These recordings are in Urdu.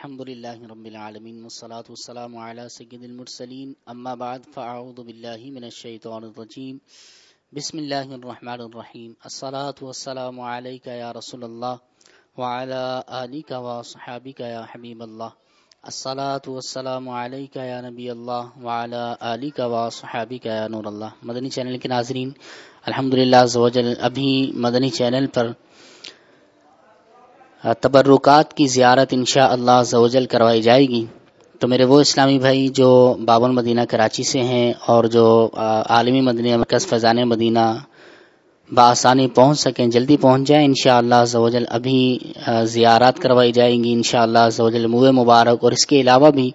الحمد لله رب العالمين والصلاة والسلام على سيد المرسلين أما بعد فأعوذ بالله من الشيطان الرجيم بسم الله الرحمن الرحيم الصلاة والسلام عليك يا رسول الله وعلى آلك وصحابك يا حبيب الله الصلاة والسلام عليك يا نبي الله وعلى آلك وصحابك يا نور الله مدنی چینل کے ناظرین، الحمدللہ زوجل ابھی مدنی چینل پر تبرکات کی زیارت انشاء اللہ زوجل کروائی جائے گی۔ تو میرے وہ اسلامی بھائی جو بابل مدینہ کراچی سے ہیں اور جو عالمی مدینہ، مرکز فیضان مدینہ بآسانی پہنچ سکیں، جلدی پہنچ جائیں انشاءاللہ شاء زوجل ابھی زیارات کروائی جائیں گی انشاءاللہ شاء اللہ زوجل مبارک۔ اور اس کے علاوہ بھی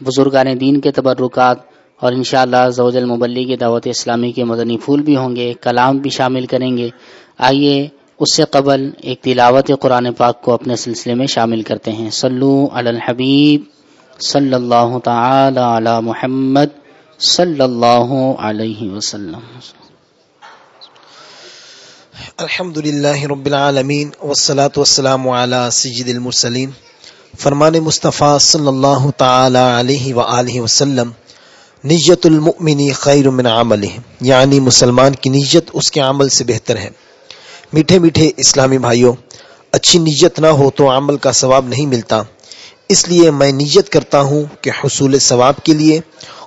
بزرگان دین کے تبرکات اور انشاءاللہ شاء اللہ زوجل مبلی کی دعوت اسلامی کے مدنی پھول بھی ہوں گے، کلام بھی شامل کریں گے۔ آئیے اس سے قبل ایک تلاوت قرآن پاک کو اپنے سلسلے میں شامل کرتے ہیں۔ صلو علی الحبیب صلی اللہ تعالی علی محمد صلی اللہ علیہ وسلم۔ الحمد للہ رب العالمین، والصلاة والسلام علی سجد المرسلین۔ فرمان مصطفیٰ صلی اللہ تعالی علیہ وآلہ وسلم، نیت المؤمنی خیر من عملہ۔ یعنی مسلمان کی نیت اس کے عمل سے بہتر ہے۔ میٹھے میٹھے اسلامی بھائیوں، اچھی نیت نہ ہو تو عمل کا ثواب نہیں ملتا۔ اس لیے میں نیت کرتا ہوں کہ حصول ثواب کے لیے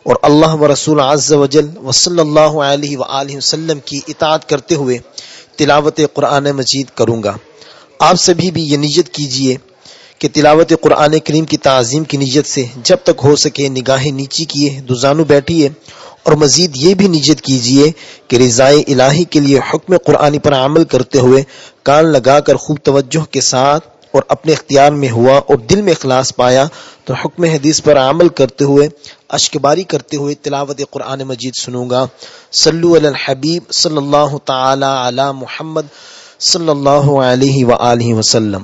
اور اللہ و رسول عز و جل صلی اللہ علیہ وآلہ وسلم کی اطاعت کرتے ہوئے تلاوت قرآن مجید کروں گا۔ آپ سبھی بھی یہ نیت کیجیے کہ تلاوت قرآن کریم کی تعظیم کی نیت سے جب تک ہو سکے نگاہیں نیچی کیے دوزانو بیٹھیے اور مزید یہ بھی نیجت کیجیے کہ رضائے الہی کے لیے حکم قرآنی پر عمل کرتے ہوئے کان لگا کر خوب توجہ کے ساتھ اور اپنے اختیار میں ہوا اور دل میں اخلاص پایا تو حکم حدیث پر عمل کرتے ہوئے، اشکباری کرتے ہوئے تلاوت قرآن مجید سنوں گا۔ صلو علی الحبیب صلی اللہ تعالی علی محمد صلی اللہ علیہ وآلہ وسلم۔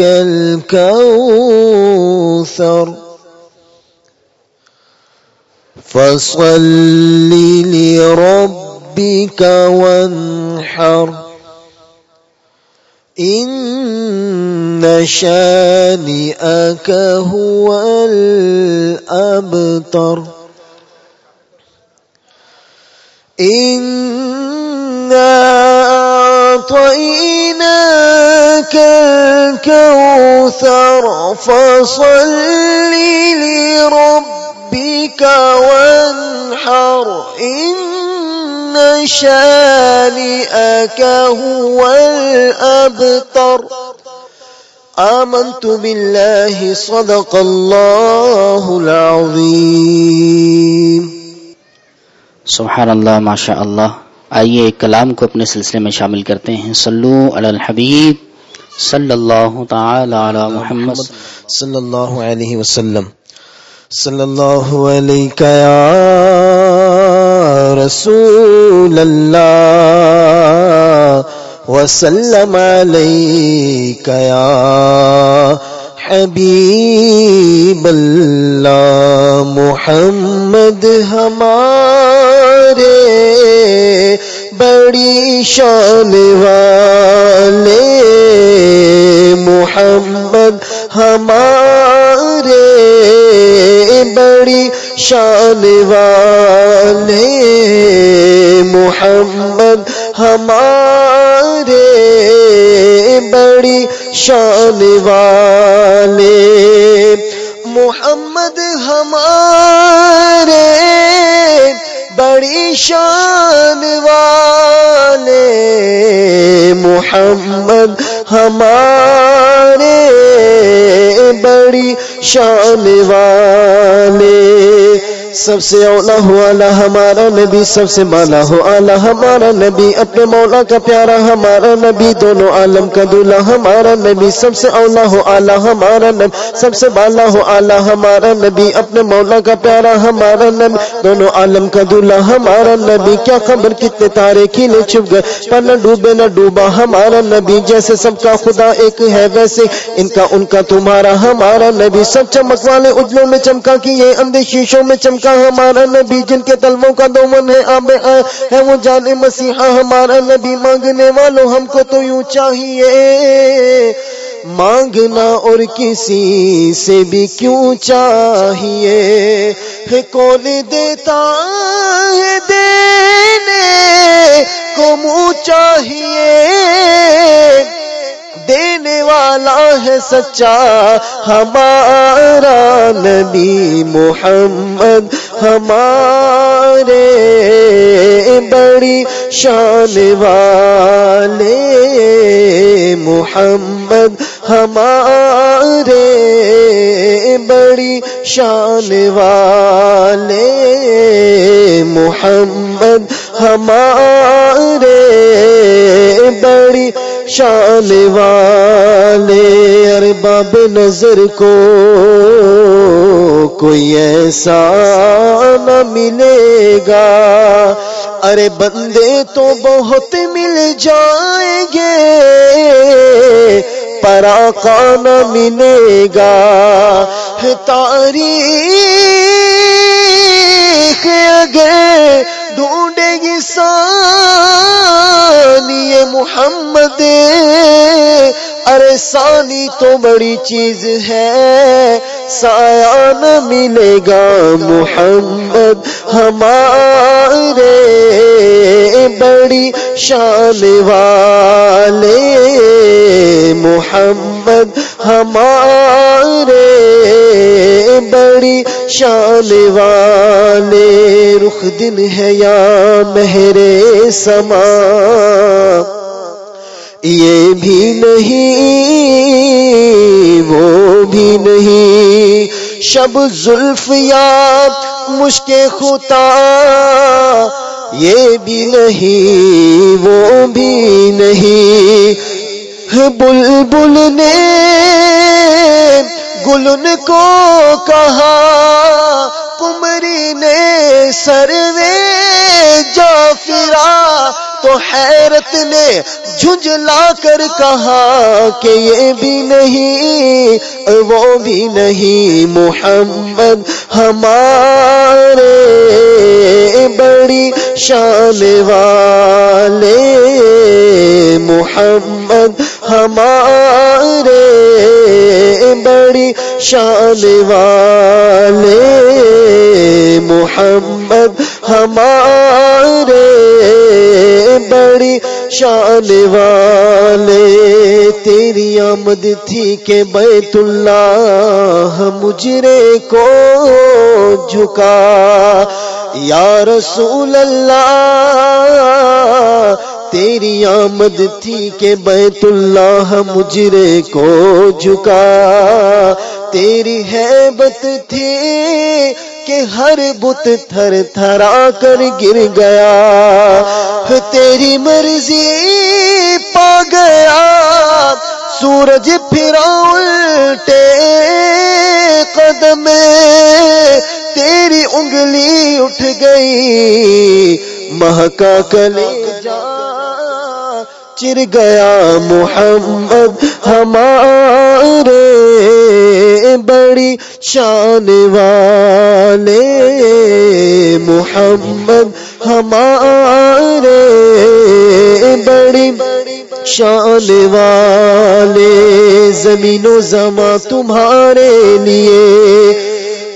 الكوثر فصل لربك وانحر. إن شانئك هو الأبتر. إِنَّا أعطيناك الكوثر فصل لربك وانحر إن شانئك هو الأبتر. آمنت بالله صدق الله العظيم. سبحان الله ما شاء الله آئیے ایک کلام کو اپنے سلسلے میں شامل کرتے ہیں۔ صلو علی الحبیب۔ صلی اللہ تعالی علی محمد صلی اللہ علیہ وسلم. صلی اللہ علیہ یا رسول اللہ وسلم علیہ یا حبیب اللہ محمد ہمارے بڑی شان والے محمد ہمارے بڑی شان والے محمد ہمارے بڑی شان والے محمد ہمارے بڑی شان والے محمد ہمارے بڑی شان والے سب سے اولا ہو اعلیٰ ہمارا نبی، سب سے مالا ہو اعلیٰ ہمارا نبی۔ اپنے مولا کا پیارا ہمارا نبی، دونوں عالم کا دلہا ہمارا نبی۔ سب سے اولا ہو اعلیٰ ہمارا نبی، سب سے بالا ہو اعلیٰ ہمارا نبی۔ اپنے مولا کا پیارا ہمارا نبی، دونوں عالم کا دلہا ہمارا نبی۔ کیا خبر کتنے تارے کھلے چھپ گئے؟ پر نہ ڈوبے نہ ڈوبا ہمارا نبی۔ جیسے سب کا خدا ایک ہے ویسے، ان کا ان کا تمہارا ہمارا نبی۔ سب چمک والے اجلوں میں چمکا کی یہ اندھے شیشوں میں چمکا کا ہمارا نبی جن کے تلووں کا دومن ہے، آب ہے وہ جان مسیحا ہمارا نبی مانگنے والوں ہم کو تو یوں چاہیے۔ مانگنا اور کسی سے بھی کیوں چاہیے؟ ہے کون دیتا ہے دینے کو منہ چاہیے؟ دینے والا ہے سچا ہمارا نبی محمد، ہمارے بڑی شان والے محمد، ہمارے بڑی شان والے محمد، ہمارے بڑی شان والے ارباب نظر کو کوئی ایسا نہ ملے گا۔ ارے بندے تو بہت مل جائیں گے، پر آقا نہ ملے گا۔ تاریخ اگے ڈھونڈے گی سانی محمد۔ ارے سانی تو بڑی چیز ہے سایہ نہ ملے گا محمد۔ ہمارے بڑی شان والے محمد۔ بڑی شان والے رخ دن ہے یا مہرے سما یہ بھی نہیں، وہ بھی نہیں۔ شب زلف یاد مشک خطا یہ بھی نہیں، وہ بھی نہیں۔ بلبل نے گلن کو کہا کمری نے سروے جو فرا تو حیرت نے جھنجلا کر کہا کہ یہ بھی نہیں، وہ بھی نہیں محمد ہمارے بڑی شان والے محمد ہمارے بڑی شان والے محمد ہمارے بڑی شان والے، تیری آمد تھی کہ بیت اللہ مجرے کو جھکا۔ یا رسول اللہ، تیری آمد تھی کہ بیت اللہ مجرے کو جھکا۔ تیری حیبت تھی کہ ہر بت تھر تھرا کر گر گیا۔ تیری مرضی پا گیا۔ سورج پھرا الٹے قدم تیری انگلی اٹھ گئی۔ مہکا کلے جا۔ چر گیا محمد، ہمارے بڑی شان والے۔ محمد، ہمارے بڑی شان والے۔ زمین و زماں تمہارے لیے۔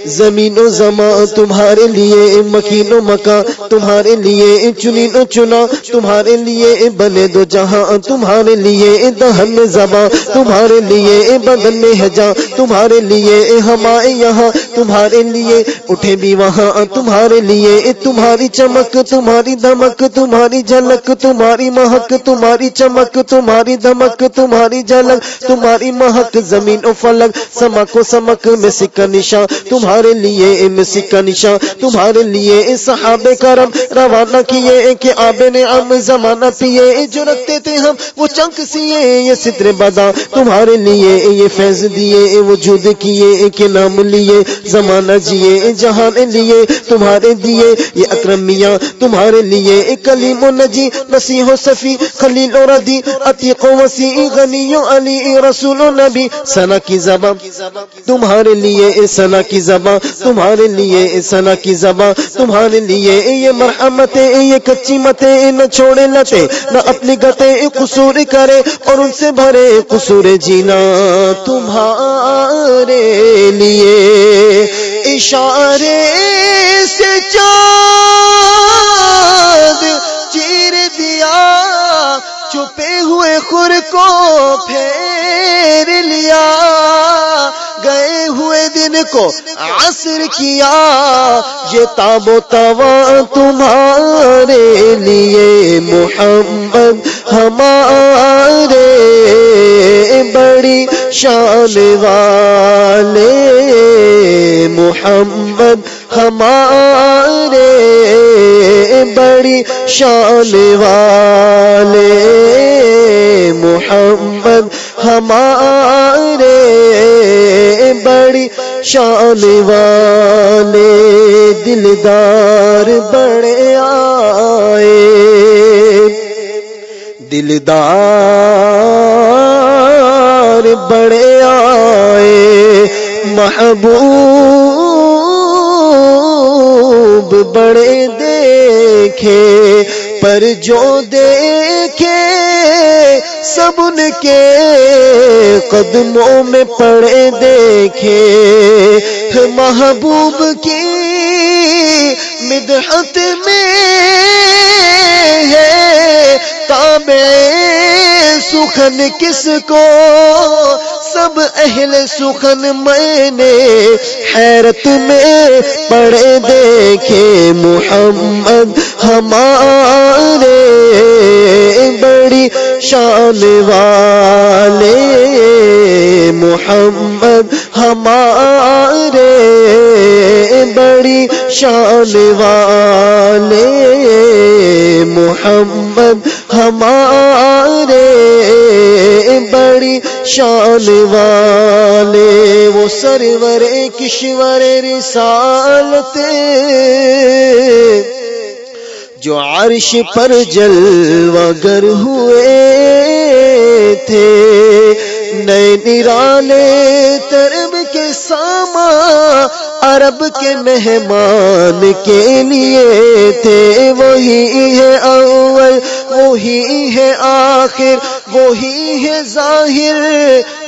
زمین و زماں تمہارے لیے مکین و مکان تمہارے لیے چنین و چنا تمہارے لیے بنے دو جہاں تمہارے لیے دہن میں زباں تمہارے لیے بدن میں ہے جاں تمہارے لیے ہمارے یہاں، تمہارے لیے اٹھے بھی وہاں، تمہارے لیے تمہاری چمک، تمہاری دمک، تمہاری جھلک، تمہاری مہک، تمہاری چمک، تمہاری دمک، تمہاری جھلک، تمہاری مہک، زمین و فلک، سمک و سمک میں سکا نشان تمہارے لیے میں سکا نشان تمہارے لیے صحاب کرم، روانہ کیے کہ آب نے ام زمانہ پیے جو رکھتے تھے ہم، وہ چنک سیے یہ ستر بدا تمہارے لیے یہ فیض دیے وجود کیے کہ نام لیے، زمانہ جیے جہان لیے، تمہارے دیے، یہ اکرمیاں تمہارے لیے کلیم و نجی، مسیح و صفی، خلیل و ردی عتیق و وسیع، غنی و علی رسول و نبی سنا کی زبان تمہارے لیے سنا کی زبان تمہارے لیے سنا کی زبان تمہارے لیے یہ مرحمتیں یہ کچی متیں نہ چھوڑے لتے نہ اپنی گتے قصور کرے اور ان سے بھرے قصور جینا تمہارے لیے، اشارے سے چاند چیر دیا، چھپے ہوئے خور کو پھیر لیا، گئے ہوئے دن کو عصر کیا، یہ تاب و توا تمہارے لیے، محمد ہمارے بڑی شان والے محمد ہمارے بڑی شان والے محمد ہمارے بڑی شان والے دلدار بڑے آئے۔ دلدار بڑے آئے، محبوب بڑے دیکھے، پر جو دیکھے، سب ان کے قدموں میں پڑے دیکھے۔ محبوب کی مدحت میں ہے تابع سخن کس کو؟ سب اہل سخن میں نے حیرت میں پڑے دیکھے محمد ہمارے بڑی شان والے محمد ہمارے بڑی شان والے محمد ہمارے بڑی شان والے وہ سرور کشور رسالت جو عرش پر جلوہ گر ہوئے تھے، نئے نرالے ترب کے ساما عرب کے مہمان کے لیے تھے، وہی ہے اول، وہی ہے آخر، وہی ہے ظاہر،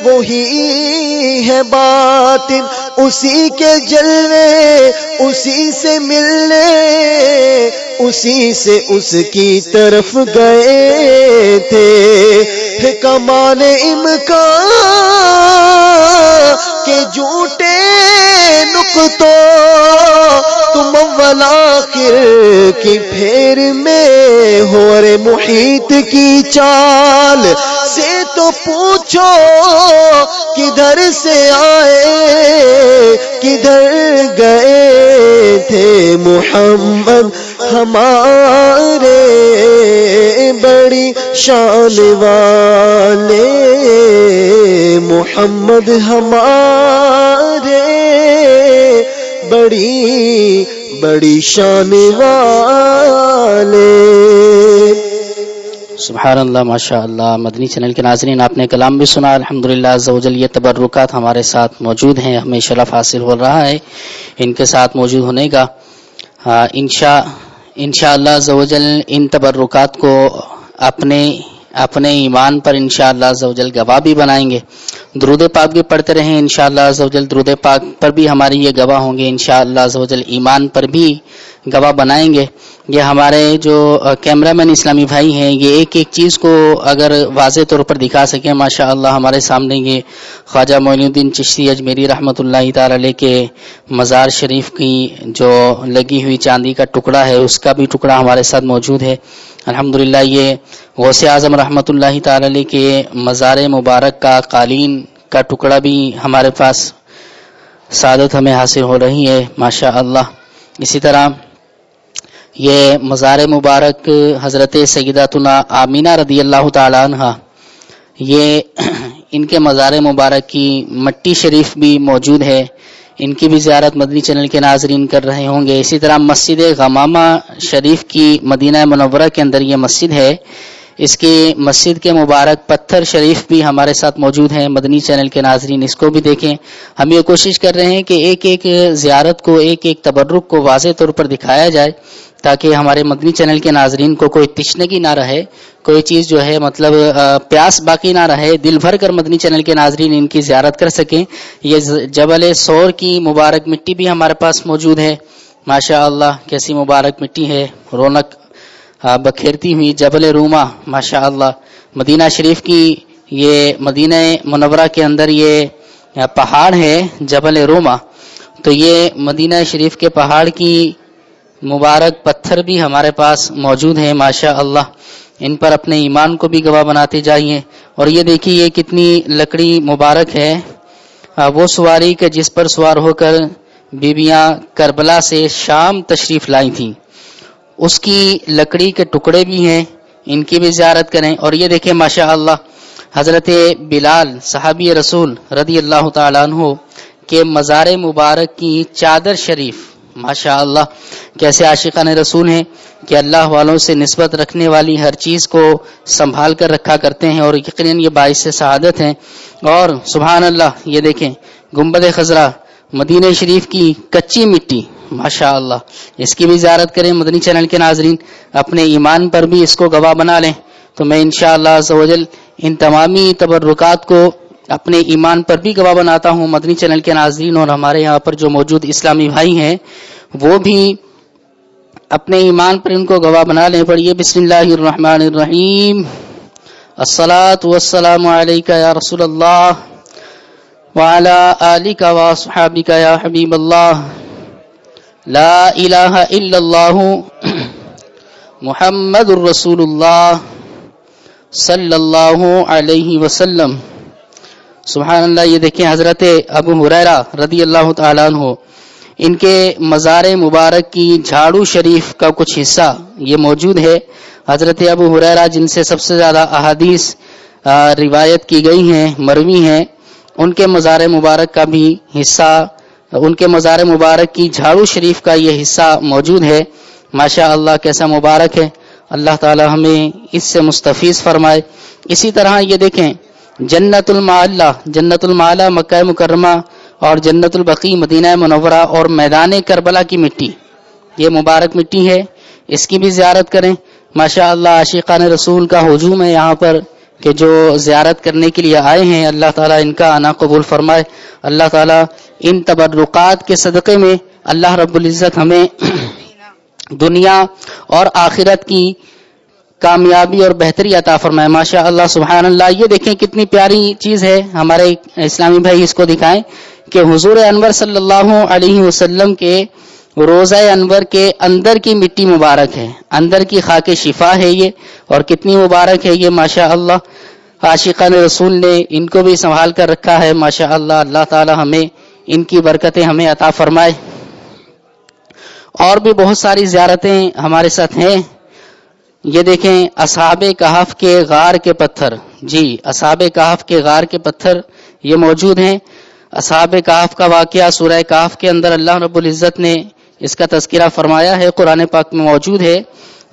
وہی ہے باطن، اسی کے جلوے، اسی سے ملنے، اسی سے اس کی طرف گئے تھے۔ کمان امکان کے جھوٹے نقطوں، تم اول آخر کی پھیر میں ہو رے محیط کی چال۔ سے تو پوچھو کدھر سے آئے، کدھر گئے تھے محمد؟ ہمارے بڑی شان والے محمد ہمارے بڑی بڑی شان والے سبحان اللہ ماشاء اللہ مدنی چینل کے ناظرین، آپ نے کلام بھی سنا الحمد للہ یہ تبرکات ہمارے ساتھ موجود ہیں، ہمیں شرف حاصل ہو رہا ہے ان کے ساتھ موجود ہونے کا۔ ہاں، انشاء انشاءاللہ زوجل ان تبرکات کو اپنے اپنے ایمان پر انشاءاللہ زوجل گواہ بھی بنائیں گے۔ درود پاک بھی پڑھتے رہیں، انشاءاللہ زوجل درود پاک پر بھی ہماری یہ گواہ ہوں گے۔ انشاءاللہ زوجل ایمان پر بھی گواہ بنائیں گے۔ یہ ہمارے جو کیمرہ مین اسلامی بھائی ہیں، یہ ایک ایک چیز کو اگر واضح طور پر دکھا سکیں ماشاء اللہ ہمارے سامنے یہ خواجہ معین الدین چشتی اجمیری رحمۃ اللہ تعالی علیہ کے مزار شریف کی جو لگی ہوئی چاندی کا ٹکڑا ہے، اس کا بھی ٹکڑا ہمارے ساتھ موجود ہے۔ الحمد یہ غوث اعظم رحمۃ اللہ تعالی علیہ کے مزار مبارک کا قالین کا ٹکڑا بھی ہمارے پاس سعادت ہمیں حاصل ہو رہی ہے ماشاء اللہ اسی طرح یہ مزار مبارک حضرت سیداتنا آمینہ رضی اللہ تعالیٰ عنہ، یہ ان کے مزار مبارک کی مٹی شریف بھی موجود ہے۔ ان کی بھی زیارت مدنی چینل کے ناظرین کر رہے ہوں گے۔ اسی طرح مسجد غمامہ شریف کی مدینہ منورہ کے اندر یہ مسجد ہے۔ اس کی مسجد کے مبارک پتھر شریف بھی ہمارے ساتھ موجود ہیں۔ مدنی چینل کے ناظرین اس کو بھی دیکھیں۔ ہم یہ کوشش کر رہے ہیں کہ ایک ایک زیارت کو، ایک ایک تبرک کو واضح طور پر دکھایا جائے۔ تاکہ ہمارے مدنی چینل کے ناظرین کو کوئی تشنگی نہ رہے، کوئی چیز جو ہے مطلب پیاس باقی نہ رہے، دل بھر کر مدنی چینل کے ناظرین ان کی زیارت کر سکیں۔ یہ جبل سور کی مبارک مٹی بھی ہمارے پاس موجود ہے۔ ماشاء اللہ کیسی مبارک مٹی ہے۔ رونق بکھیرتی ہوئی۔ جبل روما ماشاء اللہ مدینہ شریف کی یہ مدینہ منورہ کے اندر یہ پہاڑ ہے، جبل روما۔ تو یہ مدینہ شریف کے پہاڑ کی مبارک پتھر بھی ہمارے پاس موجود ہیں ماشاء اللہ ان پر اپنے ایمان کو بھی گواہ بناتے جائیے۔ اور یہ دیکھیے، یہ کتنی لکڑی مبارک ہے۔ وہ سواری کے جس پر سوار ہو کر بیبیاں کربلا سے شام تشریف لائی تھیں۔ اس کی لکڑی کے ٹکڑے بھی ہیں، ان کی بھی زیارت کریں۔ اور یہ دیکھیں ماشاء اللہ حضرت بلال، صحابی رسول رضی اللہ تعالیٰ عنہ کے مزار مبارک کی چادر شریف۔ ماشاء اللہ کیسے عاشقان رسول ہیں کہ اللہ والوں سے نسبت رکھنے والی ہر چیز کو سنبھال کر رکھا کرتے ہیں اور یقیناً یہ باعث سے سعادت ہیں۔ اور سبحان اللہ یہ دیکھیں، گنبد خزرہ مدینہ شریف کی کچی مٹی ماشاء اللہ اس کی بھی زیارت کریں مدنی چینل کے ناظرین، اپنے ایمان پر بھی اس کو گواہ بنا لیں۔ تو میں انشاءاللہ شاء اللہ ان تمامی تبرکات کو اپنے ایمان پر بھی گواہ بناتا ہوں۔ مدنی چینل کے ناظرین اور ہمارے یہاں پر جو موجود اسلامی بھائی ہیں، وہ بھی اپنے ایمان پر ان کو گواہ بنا لیں۔ پڑھیے، بسم اللہ الرحمن الرحیم۔ السلاۃ والسلام علیکہ یا رسول اللہ وعلى آلك وصحابك يا حبيب الله لا إله إلا الله محمد الرسول الله صلی اللہ علیہ وسلم۔ سبحان اللہ، یہ دیکھیں حضرت ابو حریرہ رضی اللہ تعالیٰ عنہ، ان کے مزار مبارک کی جھاڑو شریف کا کچھ حصہ یہ موجود ہے۔ حضرت ابو حریرہ جن سے سب سے زیادہ احادیث روایت کی گئی ہیں، مروی ہیں، ان کے مزار مبارک کا بھی حصہ، ان کے مزار مبارک کی جھاڑو شریف کا یہ حصہ موجود ہے۔ ماشاء اللہ کیسا مبارک ہے۔ اللہ تعالی ہمیں اس سے مستفیض فرمائے۔ اسی طرح یہ دیکھیں جنت المعلہ جنت المعلہ مکہ مکرمہ اور جنت البقی مدینہ منورہ اور میدان کربلا کی مٹی۔ یہ مبارک مٹی ہے، اس کی بھی زیارت کریں۔ ماشاء اللہ عاشقان رسول کا ہجوم ہے یہاں پر کہ جو زیارت کرنے کے لیے آئے ہیں، اللہ تعالیٰ ان کا آنا قبول فرمائے۔ اللہ تعالیٰ ان تبرکات کے صدقے میں اللہ رب العزت ہمیں دنیا اور آخرت کی کامیابی اور بہتری عطا فرمائے۔ ماشاء اللہ، سبحان اللہ، یہ دیکھیں کتنی پیاری چیز ہے ہمارے اسلامی بھائی اس کو دکھائیں کہ حضور انور صلی اللہ علیہ وسلم کے روزہ انور کے اندر کی مٹی مبارک ہے، اندر کی خاک شفا ہے یہ، اور کتنی مبارک ہے یہ، ماشاء اللہ۔ عاشقان رسول نے ان کو بھی سنبھال کر رکھا ہے، ماشاء اللہ اللہ تعالی ہمیں ان کی برکتیں ہمیں عطا فرمائے۔ اور بھی بہت ساری زیارتیں ہمارے ساتھ ہیں۔ یہ دیکھیں، اصحاب کہف کے غار کے پتھر۔ جی اصحاب کہف کے غار کے پتھر یہ موجود ہیں۔ اصحاب کہف کا واقعہ سورہ کہف کے اندر اللہ رب العزت نے اس کا تذکرہ فرمایا ہے، قرآن پاک میں موجود ہے۔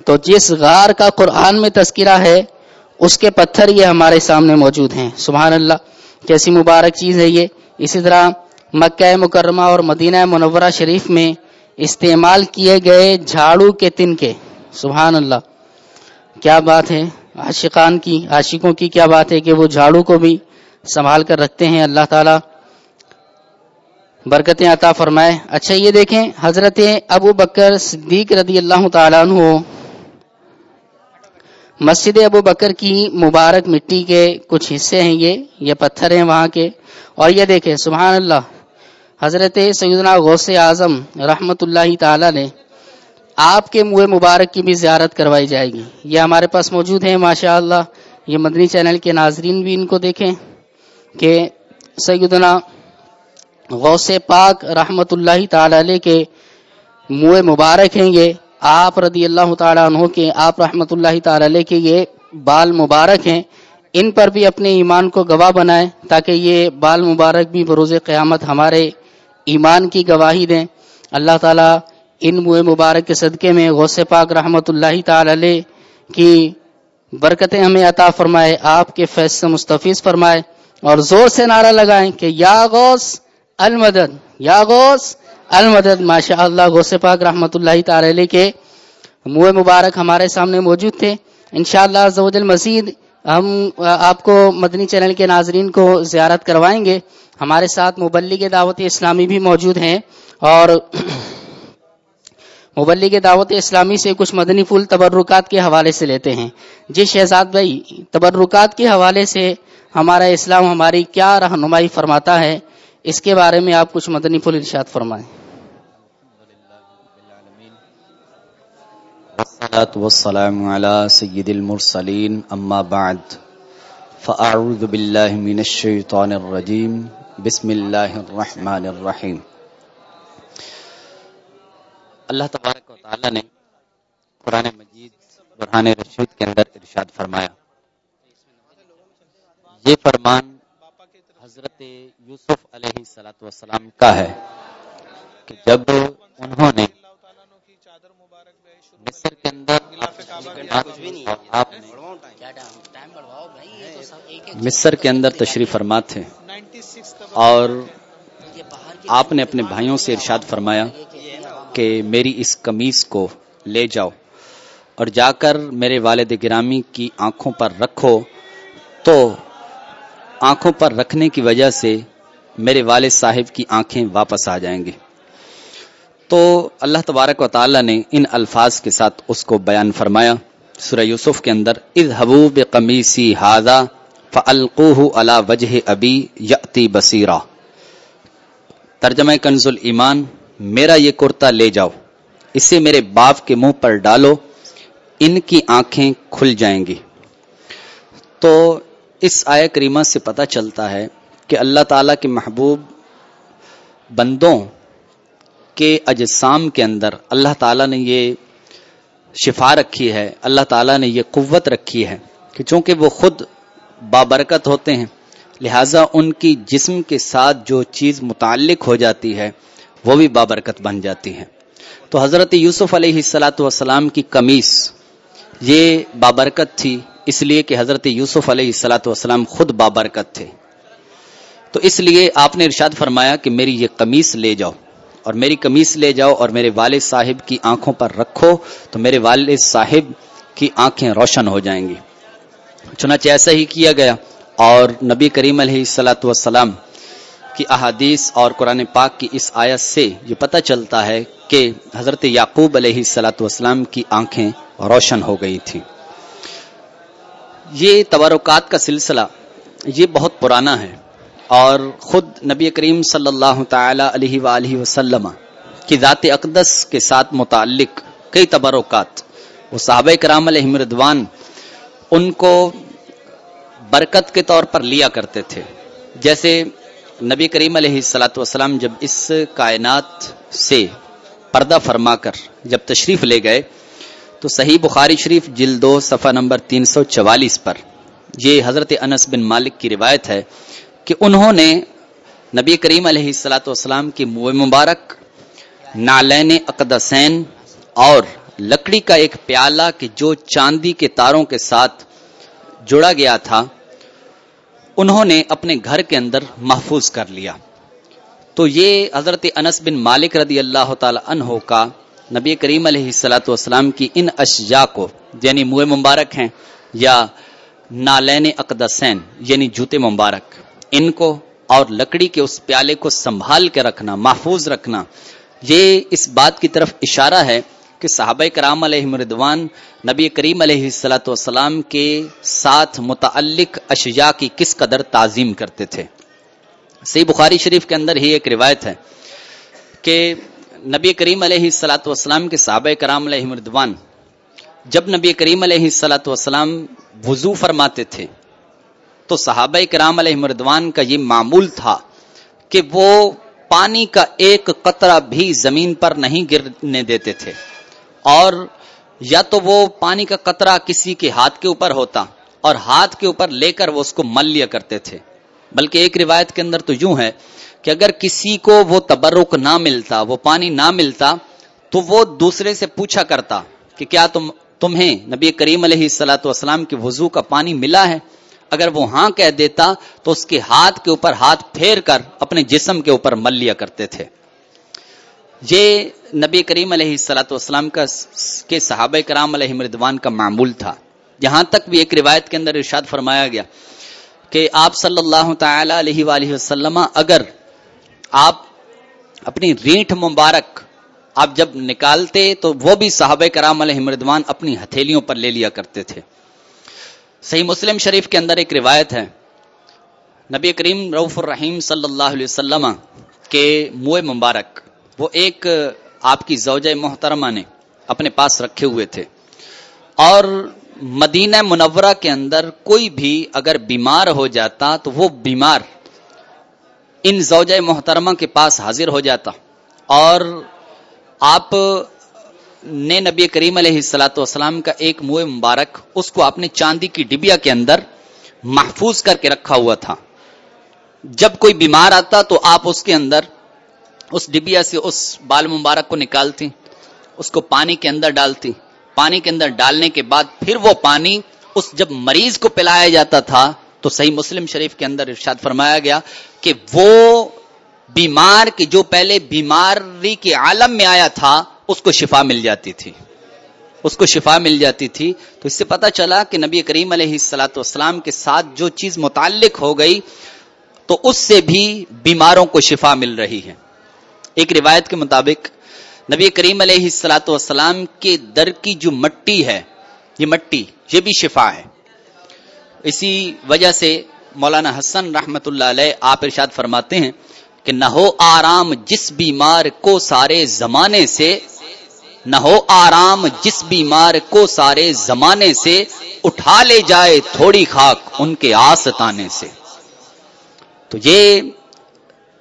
تو جس غار کا قرآن میں تذکرہ ہے، اس کے پتھر یہ ہمارے سامنے موجود ہیں۔ سبحان اللہ، کیسی مبارک چیز ہے یہ۔ اسی طرح مکہ مکرمہ اور مدینہ منورہ شریف میں استعمال کیے گئے جھاڑو کے تن کے۔ سبحان اللہ۔ کیا بات ہے؟ عاشقان کی، عاشقوں کی کیا بات ہے کہ وہ جھاڑو کو بھی سنبھال کر رکھتے ہیں اللہ تعالی؟ برکتیں عطا فرمائے۔ اچھا یہ دیکھیں، حضرت ابو بکر صدیق رضی اللہ تعالیٰ عنہ مسجد ابو بکر کی مبارک مٹی کے کچھ حصے ہیں یہ یہ پتھر ہیں وہاں کے۔ اور یہ دیکھیں، سبحان اللہ، حضرت سیدنا غوث اعظم رحمت اللہ تعالی نے آپ کے منہ مبارک کی بھی زیارت کروائی جائے گی۔ یہ ہمارے پاس موجود ہیں ماشاء اللہ یہ مدنی چینل کے ناظرین بھی ان کو دیکھیں کہ سیدنا غوث پاک رحمت اللہ تعالی علیہ کے منہ مبارک ہیں یہ۔ آپ رضی اللہ تعالیٰ عنہ کے، آپ رحمت اللہ تعالی علیہ کے یہ بال مبارک ہیں۔ ان پر بھی اپنے ایمان کو گواہ بنائیں تاکہ یہ بال مبارک بھی بروز قیامت ہمارے ایمان کی گواہی دیں۔ اللہ تعالیٰ ان منہ مبارک کے صدقے میں غوث پاک رحمت اللہ تعالی علیہ کی برکتیں ہمیں عطا فرمائے، آپ کے فیض سے مستفیض فرمائے اور زور سے نعرہ لگائیں کہ یا غوث المدد، یا غوث المدد ماشاء اللہ غوث پاک رحمت اللہ تعالی علیہ کے منہ مبارک ہمارے سامنے موجود تھے۔ انشاءاللہ شاء اللہ مزید ہم، آپ کو مدنی چینل کے ناظرین کو زیارت کروائیں گے۔ ہمارے ساتھ مبلغ دعوت اسلامی بھی موجود ہیں اور مبلغ دعوت اسلامی سے کچھ مدنی پھول تبرکات کے حوالے سے لیتے ہیں۔ جی شہزاد بھائی، تبرکات کے حوالے سے ہمارا اسلام ہماری کیا رہنمائی فرماتا ہے؟ اس کے بارے میں آپ کچھ مدنی پھول ارشاد فرمائیں۔ والسلام على سيد المرسلين أما بعد۔ فأعوذ بالله من الشيطان الرجيم بسم الله الرحمن الرحيم اللہ تبارک و تعالی نے قرآن مجید، برہان رشید کے اندر ارشاد فرمایا۔ یہ فرمان حضرت یوسف علیہ السلاۃ والسلام کا ہے کہ جب انہوں نے مصر کے اندر مصر کے اندر تشریف فرما تھے اور آپ نے اپنے بھائیوں سے ارشاد فرمایا کہ میری اس کمیز کو لے جاؤ اور جا کر میرے والد گرامی کی آنکھوں پر رکھو، تو آنکھوں پر رکھنے کی وجہ سے میرے والد صاحب کی آنکھیں واپس آ جائیں گی۔ تو اللہ تبارک و تعالی نے ان الفاظ کے ساتھ اس کو بیان فرمایا۔ سورہ یوسف کے اندر، اذهبوا بقمیسی هذا فالقوه على وجه ابی یاتی بصیرا ترجمہ کنز ایمان میرا یہ کرتا لے جاؤ۔ اسے میرے باپ کے منہ پر ڈالو، ان کی آنکھیں کھل جائیں گی۔ تو اس آئے کریمہ سے پتہ چلتا ہے کہ اللہ تعالی کے محبوب بندوں کے اجسام کے اندر اللہ تعالیٰ نے یہ شفا رکھی ہے، اللہ تعالیٰ نے یہ قوت رکھی ہے کہ چونکہ وہ خود بابرکت ہوتے ہیں، لہٰذا ان کی جسم کے ساتھ جو چیز متعلق ہو جاتی ہے وہ بھی بابرکت بن جاتی ہے تو حضرت یوسف علیہ السلاۃ والسلام کی کمیز یہ بابرکت تھی، اس لیے کہ حضرت یوسف علیہ السلاۃ والسلام خود بابرکت تھے۔ تو اس لیے آپ نے ارشاد فرمایا کہ میری یہ قمیص لے جاؤ۔ اور میری کمیز لے جاؤ اور میرے والد صاحب کی آنکھوں پر رکھو، تو میرے والد صاحب کی آنکھیں روشن ہو جائیں گی۔ چنانچہ ایسا ہی کیا گیا۔ اور نبی کریم علیہ السلاۃ والسلام کی احادیث اور قرآن پاک کی اس آیت سے یہ پتہ چلتا ہے کہ حضرت یعقوب علیہ السلاۃ والسلام کی آنکھیں روشن ہو گئی تھی یہ تبرکات کا سلسلہ یہ بہت پرانا ہے اور خود نبی کریم صلی اللہ تعالی علیہ وآلہ وسلم کی ذات اقدس کے ساتھ متعلق کئی تبرکات، وہ صحابہ کرام علیہ مردوان ان کو برکت کے طور پر لیا کرتے تھے۔ جیسے نبی کریم علیہ السلاۃ وسلم جب اس کائنات سے پردہ فرما کر جب تشریف لے گئے، تو صحیح بخاری شریف جلدو صفحہ نمبر تین سو چوالیس پر یہ حضرت انس بن مالک کی روایت ہے کہ انہوں نے نبی کریم علیہ السلاۃ والسلام کی مبارک، نالین اقدسین اور لکڑی کا ایک پیالہ کہ جو چاندی کے تاروں کے ساتھ جڑا گیا تھا انہوں نے اپنے گھر کے اندر محفوظ کر لیا۔ تو یہ حضرت انس بن مالک رضی اللہ تعالی عنہ کا نبی کریم علیہ السلاۃ والسلام کی ان اشجا کو یعنی منہ مبارک ہیں یا نالین اقدسین یعنی جوتے مبارک، ان کو اور لکڑی کے اس پیالے کو سنبھال کے رکھنا، محفوظ رکھنا، یہ اس بات کی طرف اشارہ ہے کہ صحابہ کرام علیہ مردوان نبی کریم علیہ السلاۃ والسلام کے ساتھ متعلق اشیاء کی کس قدر تعظیم کرتے تھے۔ سی بخاری شریف کے اندر ہی ایک روایت ہے کہ نبی کریم علیہ السلاۃ والسلام کے صحابہ کرام علیہ مردوان جب نبی کریم علیہ السلاۃ والسلام وضو فرماتے تھے تو صحابہ کرام علیہ مردوان کا یہ معمول تھا کہ وہ پانی کا ایک قطرہ بھی زمین پر نہیں گرنے دیتے تھے۔ اور یا تو وہ پانی کا قطرہ کسی کے ہاتھ کے اوپر ہوتا اور ہاتھ کے اوپر لے کر وہ اس کو مل لیا کرتے تھے۔ بلکہ ایک روایت کے اندر تو یوں ہے کہ اگر کسی کو وہ تبرک نہ ملتا، وہ پانی نہ ملتا، تو وہ دوسرے سے پوچھا کرتا کہ کیا تم، تمہیں نبی کریم علیہ السلاۃ والسلام کے وضو کا پانی ملا ہے؟ اگر وہ ہاں کہہ دیتا تو اس کے ہاتھ کے اوپر ہاتھ پھیر کر اپنے جسم کے اوپر مل لیا کرتے تھے۔ یہ نبی کریم علیہ السلاۃ والسلام کا کے صحابہ کرام علیہ مردوان کا معمول تھا۔ یہاں تک بھی ایک روایت کے اندر ارشاد فرمایا گیا کہ آپ صلی اللہ تعالی علیہ وآلہ وسلم اگر آپ اپنی ریٹھ مبارک آپ جب نکالتے تو وہ بھی صحابہ کرام علیہ مردوان اپنی ہتھیلیوں پر لے لیا کرتے تھے۔ صحیح مسلم شریف کے اندر ایک روایت ہے۔ نبی کریم رعف الرحیم صلی اللہ علیہ وسلم کے موئے مبارک وہ ایک آپ کی زوجہ محترمہ نے اپنے پاس رکھے ہوئے تھے۔ اور مدینہ منورہ کے اندر کوئی بھی اگر بیمار ہو جاتا تو وہ بیمار ان زوجہ محترمہ کے پاس حاضر ہو جاتا۔ اور آپ نے نبی کریم علیہ السلاۃ والسلام کا ایک منہ مبارک اس کو آپ نے چاندی کی ڈبیا کے اندر محفوظ کر کے رکھا ہوا تھا۔ جب کوئی بیمار آتا تو آپ اس کے اندر اس ڈبیا سے اس بال مبارک کو نکالتی، اس کو پانی کے اندر ڈالتی۔ پانی کے اندر ڈالنے کے بعد پھر وہ پانی اس جب مریض کو پلایا جاتا تھا، تو صحیح مسلم شریف کے اندر ارشاد فرمایا گیا کہ وہ بیمار کی جو پہلے بیماری کے عالم میں آیا تھا، اس کو شفا مل جاتی تھی۔ اس کو شفا مل جاتی تھی۔ تو اس سے پتا چلا کہ نبی کریم علیہ السلاۃ والسلام کے ساتھ جو چیز متعلق ہو گئی، تو اس سے بھی بیماروں کو شفا مل رہی ہے۔ ایک روایت کے مطابق نبی کریم علیہ السلاۃ والسلام کے در کی جو مٹی ہے، یہ مٹی، یہ بھی شفا ہے۔ اسی وجہ سے مولانا حسن رحمت اللہ علیہ آپ ارشاد فرماتے ہیں کہ نہ ہو آرام جس بیمار کو سارے زمانے سے، نہ ہو آرام جس بیمار کو سارے زمانے سے اٹھا لے جائے تھوڑی خاک ان کے آستانے سے۔ تو یہ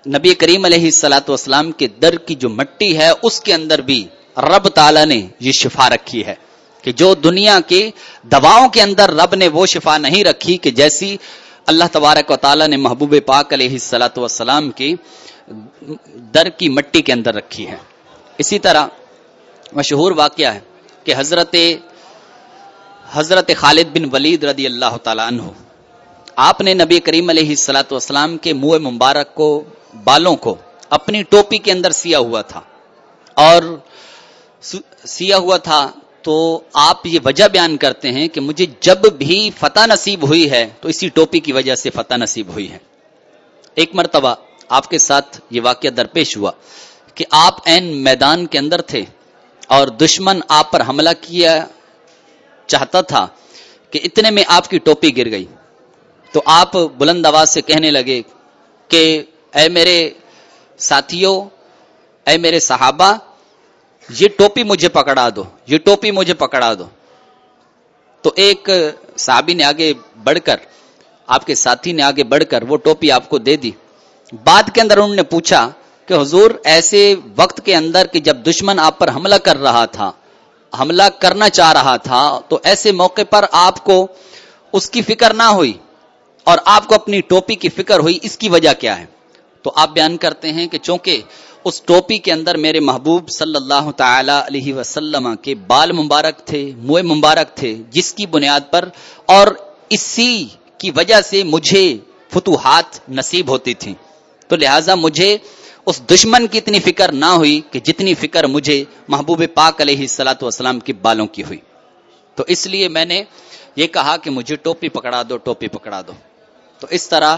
نبی کریم علیہ السلاۃ والسلام کے در کی جو مٹی ہے، اس کے اندر بھی رب تعالی نے یہ شفا رکھی ہے کہ جو دنیا کی دواؤں کے اندر رب نے وہ شفا نہیں رکھی کہ جیسی اللہ تبارک و تعالیٰ نے محبوب پاک علیہ السلاۃ والسلام کی در کی مٹی کے اندر رکھی ہے۔ اسی طرح مشہور واقعہ ہے کہ حضرت حضرت خالد بن ولید رضی اللہ تعالیٰ عنہ، آپ نے نبی کریم علیہ السلاۃ والسلام کے منہ مبارک کو بالوں کو اپنی ٹوپی کے اندر سیا ہوا تھا۔ اور سیا ہوا تھا تو آپ یہ وجہ بیان کرتے ہیں کہ مجھے جب بھی فتح نصیب ہوئی ہے تو اسی ٹوپی کی وجہ سے فتح نصیب ہوئی ہے۔ ایک مرتبہ آپ کے ساتھ یہ واقعہ درپیش ہوا کہ آپ این میدان کے اندر تھے اور دشمن آپ پر حملہ کیا چاہتا تھا کہ اتنے میں آپ کی ٹوپی گر گئی۔ تو آپ بلند آواز سے کہنے لگے کہ اے میرے ساتھیوں اے میرے صحابہ، یہ ٹوپی مجھے پکڑا دو، یہ ٹوپی مجھے پکڑا دو۔ تو ایک صحابی نے آگے بڑھ کر، آپ کے ساتھی نے آگے بڑھ کر وہ ٹوپی آپ کو دے دی۔ بعد کے اندر انہوں نے پوچھا کہ حضور، ایسے وقت کے اندر کہ جب دشمن آپ پر حملہ کر رہا تھا، حملہ کرنا چاہ رہا تھا، تو ایسے موقع پر آپ کو اس کی فکر نہ ہوئی اور آپ کو اپنی ٹوپی کی فکر ہوئی، اس کی وجہ کیا ہے؟ تو آپ بیان کرتے ہیں کہ چونکہ اس ٹوپی کے اندر میرے محبوب صلی اللہ تعالی علیہ وسلم کے بال مبارک تھے، موئے مبارک تھے، جس کی بنیاد پر اور اسی کی وجہ سے مجھے فتوحات نصیب ہوتی تھی تو لہٰذا مجھے اس دشمن کی اتنی فکر نہ ہوئی کہ جتنی فکر مجھے محبوب پاک علیہ سلاۃ والسلام کے بالوں کی ہوئی۔ تو اس لیے میں نے یہ کہا کہ مجھے ٹوپی پکڑا دو، ٹوپی پکڑا دو۔ تو اس طرح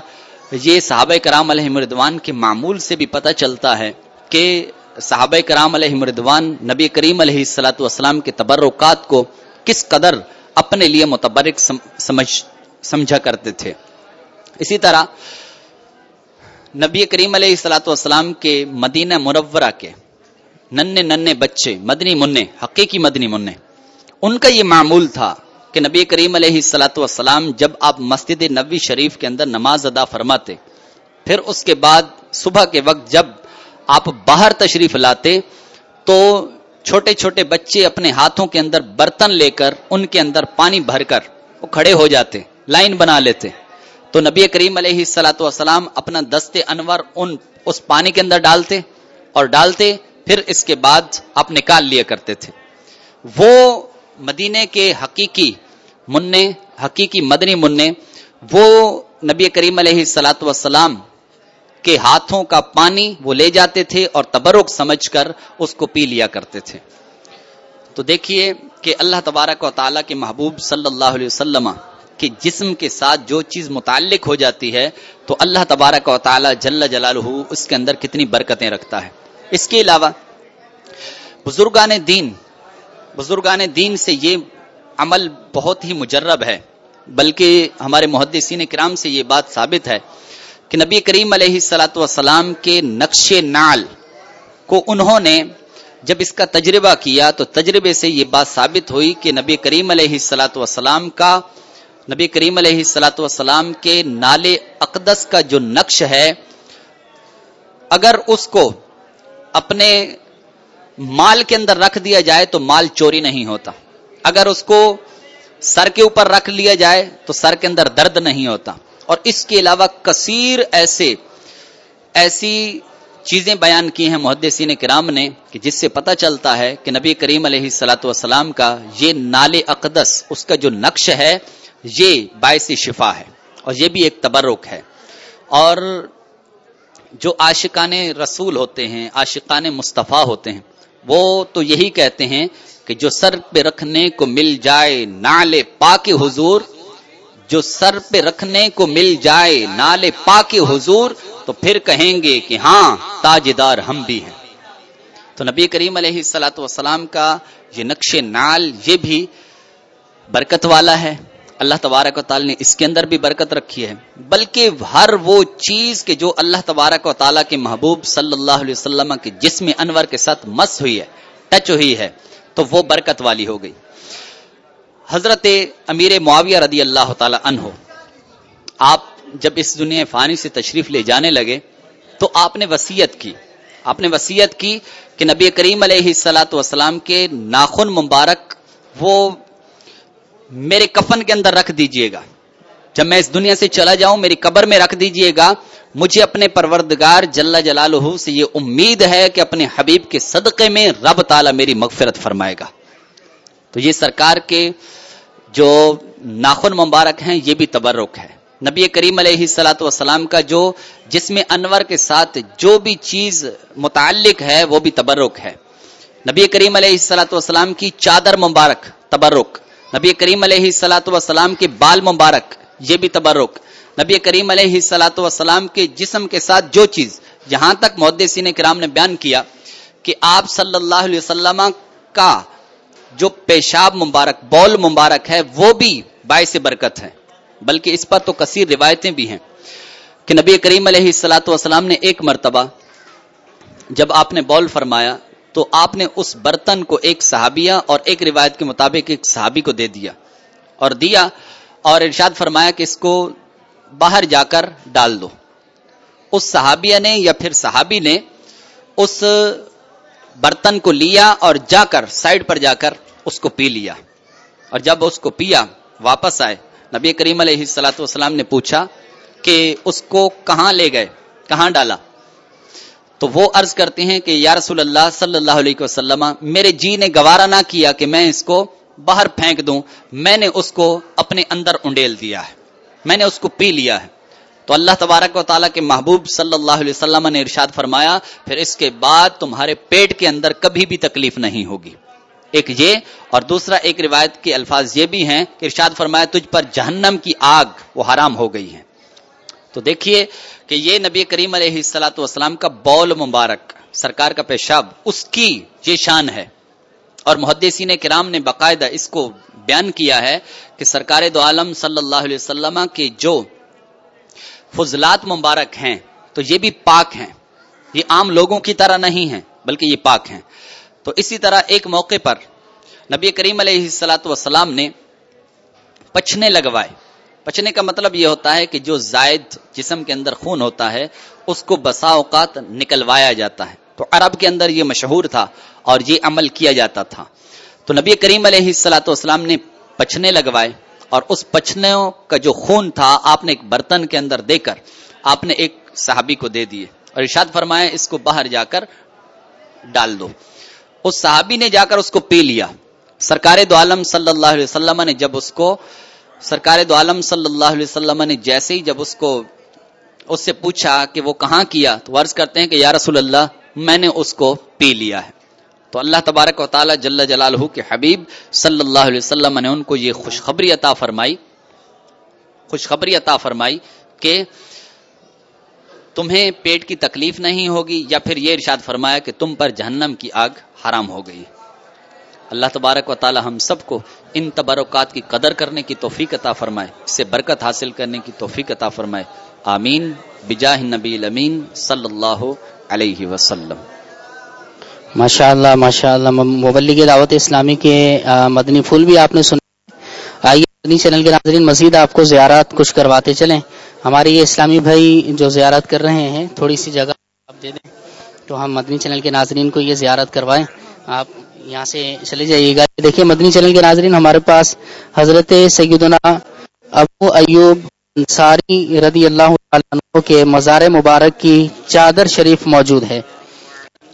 یہ صحابہ کرام علیہ مردوان کے معمول سے بھی پتہ چلتا ہے کہ صحابہ کرام علیہ مردوان نبی کریم علیہ السلاۃ والسلام کے تبرکات کو کس قدر اپنے لیے متبرک سمجھ، سمجھا کرتے تھے۔ اسی طرح نبی کریم علیہ السلاۃ والسلام کے مدینہ مرورہ کے ننے ننے بچے، مدنی منع حقیقی مدنی منع ان کا یہ معمول تھا۔ کہ نبی کریم علیہ السلاۃ والسلام جب آپ مسجد نبی شریف کے اندر نماز ادا فرماتے، پھر اس کے بعد صبح کے وقت جب آپ باہر تشریف لاتے، تو چھوٹے چھوٹے بچے اپنے ہاتھوں کے اندر برتن لے کر ان کے اندر پانی بھر کر وہ کھڑے ہو جاتے، لائن بنا لیتے۔ تو نبی کریم علیہ السلاۃ والسلام اپنا دست انور ان اس پانی کے اندر ڈالتے اور ڈالتے، پھر اس کے بعد آپ نکال لیا کرتے تھے۔ وہ مدینے کے حقیقی منع، حقیقی مدنی منع، وہ نبی کریم علیہ السلاۃ وسلام کے ہاتھوں کا پانی وہ لے جاتے تھے اور تبرک سمجھ کر اس کو پی لیا کرتے تھے۔ تو دیکھیے کہ اللہ تبارک و تعالیٰ کے محبوب صلی اللہ علیہ وسلم کے جسم کے ساتھ جو چیز متعلق ہو جاتی ہے، تو اللہ تبارک و تعالیٰ جل جلال اس کے اندر کتنی برکتیں رکھتا ہے۔ اس کے علاوہ بزرگان دین بزرگان دین سے یہ عمل بہت ہی مجرب ہے، بلکہ ہمارے محدثین کرام سے یہ بات ثابت ہے کہ نبی کریم علیہ سلاۃ وسلام کے نقش نال کو انہوں نے جب اس کا تجربہ کیا تو تجربے سے یہ بات ثابت ہوئی کہ نبی کریم علیہ سلاۃ وسلام کا، نبی کریم علیہ سلاۃ وسلام کے نال اقدس کا جو نقش ہے، اگر اس کو اپنے مال کے اندر رکھ دیا جائے تو مال چوری نہیں ہوتا۔ اگر اس کو سر کے اوپر رکھ لیا جائے تو سر کے اندر درد نہیں ہوتا۔ اور اس کے علاوہ کثیر ایسے، ایسی چیزیں بیان کی ہیں محدثین کرام نے کہ جس سے پتہ چلتا ہے کہ نبی کریم علیہ سلاۃ والسلام کا یہ نال اقدس، اس کا جو نقش ہے، یہ باعث شفا ہے۔ اور یہ بھی ایک تبرک ہے۔ اور جو عاشقان رسول ہوتے ہیں، عاشقان مصطفیٰ ہوتے ہیں وہ تو یہی کہتے ہیں کہ جو سر پہ رکھنے کو مل جائے نال پاک حضور، جو سر پہ رکھنے کو مل جائے نال پاک حضور، تو پھر کہیں گے کہ ہاں تاجدار ہم بھی ہیں۔ تو نبی کریم علیہ السلاۃ والسلام کا یہ نقش نال یہ بھی برکت والا ہے۔ اللہ تبارک و تعالی نے اس کے اندر بھی برکت رکھی ہے۔ بلکہ ہر وہ چیز کے جو اللہ تبارک و تعالیٰ کے محبوب صلی اللہ علیہ وسلم کے جسم انور کے ساتھ مس ہوئی ہے، ٹچ ہوئی ہے، تو وہ برکت والی ہو گئی۔ حضرت امیر معاویہ رضی اللہ تعالی عنہ، آپ جب اس دنیا فانی سے تشریف لے جانے لگے، تو آپ نے وسیعت کی۔ آپ نے وسیعت کی کہ نبی کریم علیہ السلاۃ والسلام کے ناخن مبارک وہ میرے کفن کے اندر رکھ دیجیے گا۔ جب میں اس دنیا سے چلا جاؤں، میری قبر میں رکھ دیجیے گا۔ مجھے اپنے پروردگار جل جلالہ سے یہ امید ہے کہ اپنے حبیب کے صدقے میں رب تعالی میری مغفرت فرمائے گا۔ تو یہ سرکار کے جو ناخن مبارک ہیں، یہ بھی تبرک ہے۔ نبی کریم علیہ سلاۃ والسلام کا جو جس میں انور کے ساتھ جو بھی چیز متعلق ہے، وہ بھی تبرک ہے۔ نبی کریم علیہ سلاۃ والسلام کی چادر مبارک، تبرک۔ نبی کریم علیہ سلاۃ والسلام کے بال مبارک، یہ بھی تبرک۔ نبی کریم علیہ سلاۃ والسلام کے جسم کے ساتھ جو چیز، جہاں تک محدثین کرام نے بیان کیا کہ آپ صلی اللہ علیہ وسلم کا جو پیشاب مبارک بول مبارک ہے، وہ بھی باعث برکت ہے۔ بلکہ اس پر تو کثیر روایتیں بھی ہیں کہ نبی کریم علیہ السلاۃ والسلام نے ایک مرتبہ جب آپ نے بول فرمایا تو آپ نے اس برتن کو ایک صحابیہ اور ایک روایت کے مطابق ایک صحابی کو دے دیا اور دیا اور ارشاد فرمایا کہ اس کو باہر جا کر ڈال دو۔ اس صحابیہ نے یا پھر صحابی نے اس برتن کو لیا اور جا کر سائڈ پر جا کر اس کو پی لیا۔ اور جب اس کو پیا، واپس آئے۔ نبی کریم علیہ السلاۃ والسلام نے پوچھا کہ اس کو کہاں لے گئے؟ کہاں ڈالا؟ تو وہ عرض کرتے ہیں کہ یا رسول اللہ صلی اللہ علیہ وسلم، میرے جی نے گوارا نہ کیا کہ میں اس کو باہر پھینک دوں، میں نے اس کو اپنے اندر انڈیل دیا ہے، میں نے اس کو پی لیا ہے۔ تو اللہ تبارک و تعالیٰ کے محبوب صلی اللہ علیہ وسلم نے ارشاد فرمایا، پھر اس کے بعد تمہارے پیٹ کے اندر کبھی بھی تکلیف نہیں ہوگی۔ ایک یہ اور دوسرا ایک روایت کے الفاظ یہ بھی ہیں کہ ارشاد فرمایا، تجھ پر جہنم کی آگ وہ حرام ہو گئی ہے۔ تو دیکھیے کہ یہ نبی کریم علیہ السلاۃ والسلام کا بول مبارک، سرکار کا پیشاب، اس کی یہ شان ہے۔ اور محدثین کرام نے باقاعدہ اس کو بیان کیا ہے کہ سرکار دو عالم صلی اللہ علیہ وسلم کے جو فضلات مبارک ہیں، تو یہ بھی پاک ہیں۔ یہ عام لوگوں کی طرح نہیں ہیں، بلکہ یہ پاک ہیں۔ تو اسی طرح ایک موقع پر نبی کریم علیہ السلاۃ وسلام نے پچھنے لگوائے۔ پچنے کا مطلب یہ ہوتا ہے کہ جو زائد جسم کے اندر خون ہوتا ہے، اس کو بسا اوقات نکلوایا جاتا ہے۔ تو عرب کے اندر یہ مشہور تھا اور یہ عمل کیا جاتا تھا۔ تو نبی کریم علیہ السلاۃ والسلام نے پچھنے لگوائے اور اس پچھنے کا جو خون تھا، آپ نے ایک برتن کے اندر دے کر آپ نے ایک صحابی کو دے دیے اور ارشاد فرمایا، اس کو باہر جا کر ڈال دو۔ اس صحابی نے جا کر اس کو پی لیا۔ سرکار دو عالم صلی اللہ علیہ وسلم نے جب اس کو سرکار دو عالم صلی اللہ علیہ وسلم نے جیسے ہی جب اس کو اس سے پوچھا کہ وہ کہاں کیا، تو عرض کرتے ہیں کہ یا رسول اللہ، میں نے اس کو پی لیا ہے۔ تو اللہ تبارک و تعالی جل جلالہ کے حبیب صلی اللہ علیہ وسلم نے ان کو یہ خوشخبری عطا فرمائی۔ خوشخبری عطا فرمائی کہ تمہیں پیٹ کی تکلیف نہیں ہوگی یا پھر یہ ارشاد فرمایا کہ تم پر جہنم کی آگ حرام ہو گئی۔ اللہ تبارک و تعالی ہم سب کو ان تبرکات کی قدر کرنے کی توفیق عطا فرمائے، اس سے برکت حاصل کرنے کی توفیق عطا فرمائے۔ آمین۔ بجاہ نبی الامین صلی اللہ علیہ وسلم۔ ماشاء اللہ ماشاء اللہ مبلغ دعوت اسلامی کے مدنی پھول بھی آپ نے سنا۔ آئیے مدنی چینل کے ناظرین، مزید آپ کو زیارت کچھ کرواتے چلیں۔ ہمارے یہ اسلامی بھائی جو زیارت کر رہے ہیں، تھوڑی سی جگہ آپ دے دیں تو ہم مدنی چینل کے ناظرین کو یہ زیارت کروائیں۔ آپ یہاں سے چلے جائیے گا۔ دیکھیے، مدنی چینل کے ناظرین، ہمارے پاس حضرت سیدنا ابو ایوب انصاری رضی اللہ عنہ کے مزار مبارک کی چادر شریف موجود ہے۔